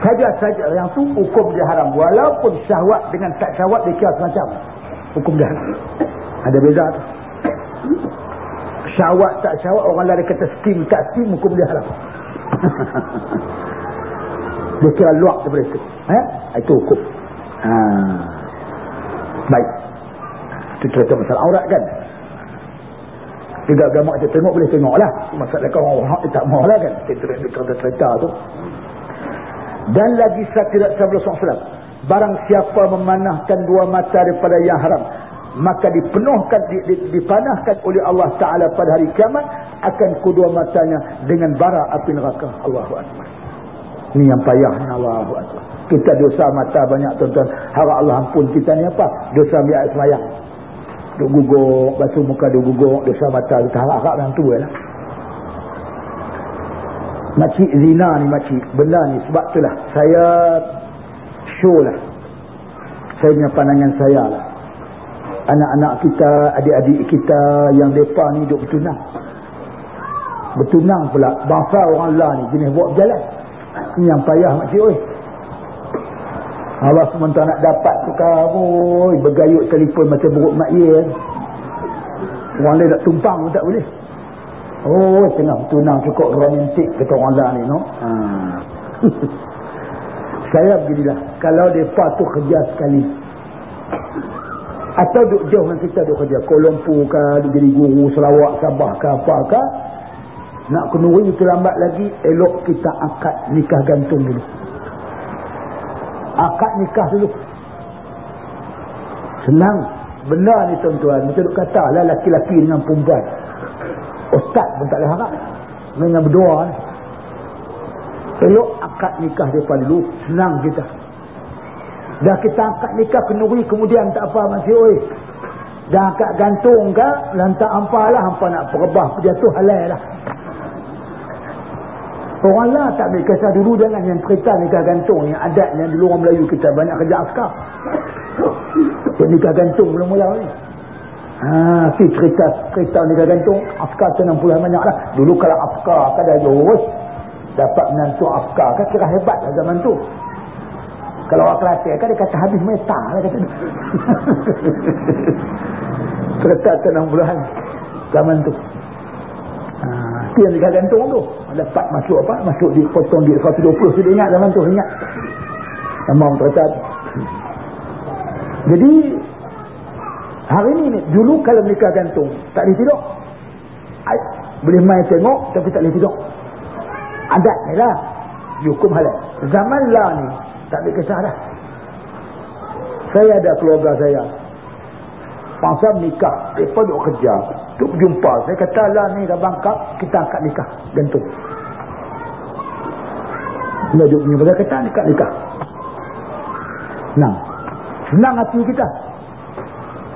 B: Saja-saja yang tu hukum dia haram. Walaupun syahwat dengan tak syahwat dia kira semacam hukum dia haram. Ada beza tu. Syahwat tak syahwat orang lain kata skim tak skim hukum dia haram dia kira luak daripada itu eh? itu hukum. Ha. baik. Itu cerita masalah aurat kan? Juga agama kita tengok boleh tengok lah masalah kalau orang tak mahu lah kan? Cerita-cerita tu. Dan lagi tidak sabda SAW barang siapa memanahkan dua mata daripada yang haram maka dipenuhkan dipanahkan oleh Allah Ta'ala pada hari kiamat akan kedua matanya dengan bara api neraka. Allahu Akbar ini yang payahnya Allahu Akbar. Kita dosa mata banyak tuan-tuan. Harap Allah ampun kita ni apa? Dosa biar semayang. Duk guguk basuh muka duk guguk dosa mata kita. Harap-harap yang tua lah makcik zina ni makcik. Benda ni sebab itulah saya show lah. Saya punya pandangan saya lah. Anak-anak kita adik-adik kita yang mereka ni duduk bertunang. Bertunang pula. Bangsa orang lah ni jenis buat berjalan. ni yang payah makcik oi Allah sementara nak dapat tukar oi bergayut telefon macam buruk mak ye orang lain nak tumpang pun tak boleh Oh, tengah tunang cukup romantik kata orang lah ni, no? Ha. Saya beginilah. Kalau mereka tu kerja sekali. Atau duduk jauh dengan kita duduk kerja. Kuala Lumpur ke, jadi guru, Sarawak, Sabah ke, apa ke. Nak kenuri lambat lagi, elok kita akad nikah gantung dulu. Akad nikah dulu. Senang. Benar ni tuan-tuan. Macam duk kata lah laki-laki dengan perempuan. Ustaz pun tak boleh harap. Dengan berdoa ni. Elok akad nikah mereka dulu. Senang kita. Dah kita akad nikah kenuri kemudian tak apa masih oi. Dah akad gantung ke. Lantak hampa lah. Hampa nak perebah tu halal lah. Orang lah tak boleh kisah dulu jangan yang cerita nikah gantung. Yang adat yang dulu orang Melayu kita banyak kerja askar. nikah gantung belum mula ni. Ha, si cerita cerita ni gantung askar tu 60 banyak lah dulu kalau askar kan dah jurus dapat menantu askar kan kira hebat lah zaman tu kalau orang Kelantan kan dia kata habis meta lah kata cerita tu 60-an zaman tu yang dia gantung tu dapat masuk apa masuk di potong di 120 tu dia ingat zaman tu ingat sama orang cerita jadi Hari ni, dulu kalau nikah gantung, tak boleh tidur. Boleh main tengok, tapi tak boleh tidur. Adat ni lah. Hukum halal. Zaman lah ni, tak boleh kisah dah. Saya ada keluarga saya. Pasal nikah, mereka duduk kerja. Duduk jumpa. Saya kata lah ni dah bangkap, kita angkat nikah. Gantung. Dia duduk punya. Saya kata nikah, nikah. Senang. Senang hati kita.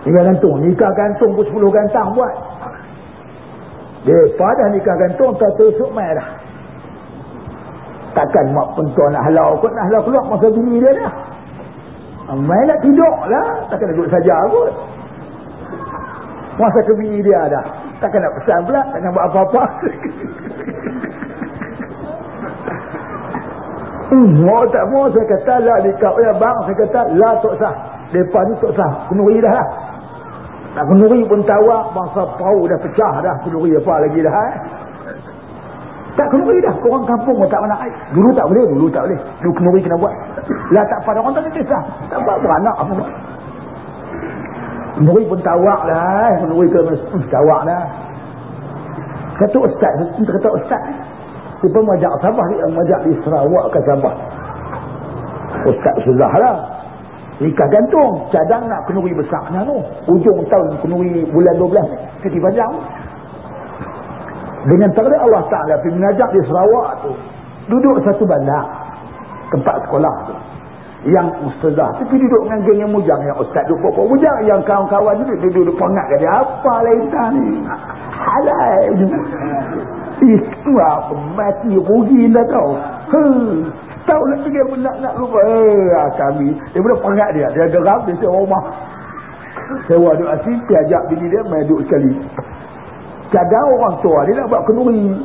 B: Nikah gantung. Nikah gantung pun 10 gantang buat. Dia pada nikah gantung tak tusuk mai dah. Takkan mak pentua nak halau kot. Nak halau keluar masa bini dia dah. Mai nak tidur lah. Takkan duduk saja kot. Masa ke bini dia dah. Takkan nak pesan pula. Takkan buat apa-apa. Mau tak mau saya kata lah nikah. Ya bang saya kata lah tak sah. Depan ni tak sah. Kenuri dah lah. Nak kenduri pun tawak, bangsa perahu dah pecah dah. Kenduri apa lagi dah. Eh? Tak kenduri dah. Korang kampung pun tak nak air. Dulu tak boleh, dulu tak boleh. Dulu kenduri kena buat. Lah tak pada orang tak ada kisah. Tak apa, beranak apa buat. Kenduri pun tawak lah. Eh. Kenduri ke hmm, tawak dah. Kata ustaz, kita kata ustaz. Kita majak Sabah, majak di Sarawak ke Sabah. Ustaz sudah lah nikah gantung cadang nak kenuri besarnya tu ujung tahun kenuri bulan 12 cuti panjang dengan takdir Allah Ta'ala pergi mengajak di Sarawak tu duduk satu bandar tempat sekolah tu yang ustazah pergi duduk dengan geng yang mujang. Yang ustaz duduk pokok mujang yang kawan-kawan duduk duduk pengat kat dia apa lain ni? Halal je. Itu apa mati rugi dah tau. Hmm. tahu nak pergi nak nak lupa. Eh kami. Dia pun pengat dia dia geram dia sewa rumah. Sewa duduk asyik dia ajak bini dia main duduk sekali. Cadang orang tua dia nak buat kenuri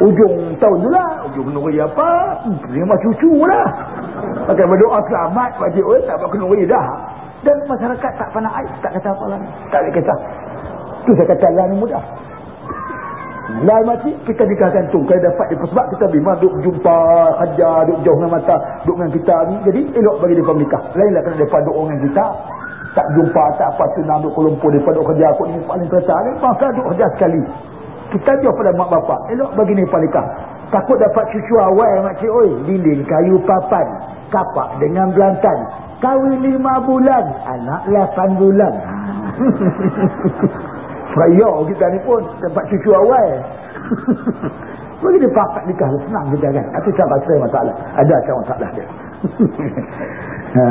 B: ujung tahun tu lah. Ujung kenuri apa? Terima cucu lah. Pakai berdoa selamat wajib. Oh, tak buat kenuri dah. Dan masyarakat tak pernah air tak kata apa lagi. Tak ada kisah tu saya kata lah ni mudah. Lain mati kita dikatakan tu. Kalau dapat dia sebab kita bimbang duk jumpa hajar duk jauh dengan mata duk dengan kita ni. Jadi elok bagi dia menikah lain lah kena dapat duk dengan kita. Tak jumpa tak apa tunang duk kelumpur daripada duk kerja aku ni paling kereta ni maka duk kerja sekali kita jauh pada mak bapak elok bagi ni nikah takut dapat cucu awal makcik oi dinding kayu papan kapak dengan belantan kahwin lima bulan anak lapan bulan Fraya kita ni pun dapat cucu awal. Bagi dia pakat nikah senang kita kan. Tapi cara saya masalah. Ada cara masalah dia. Ha.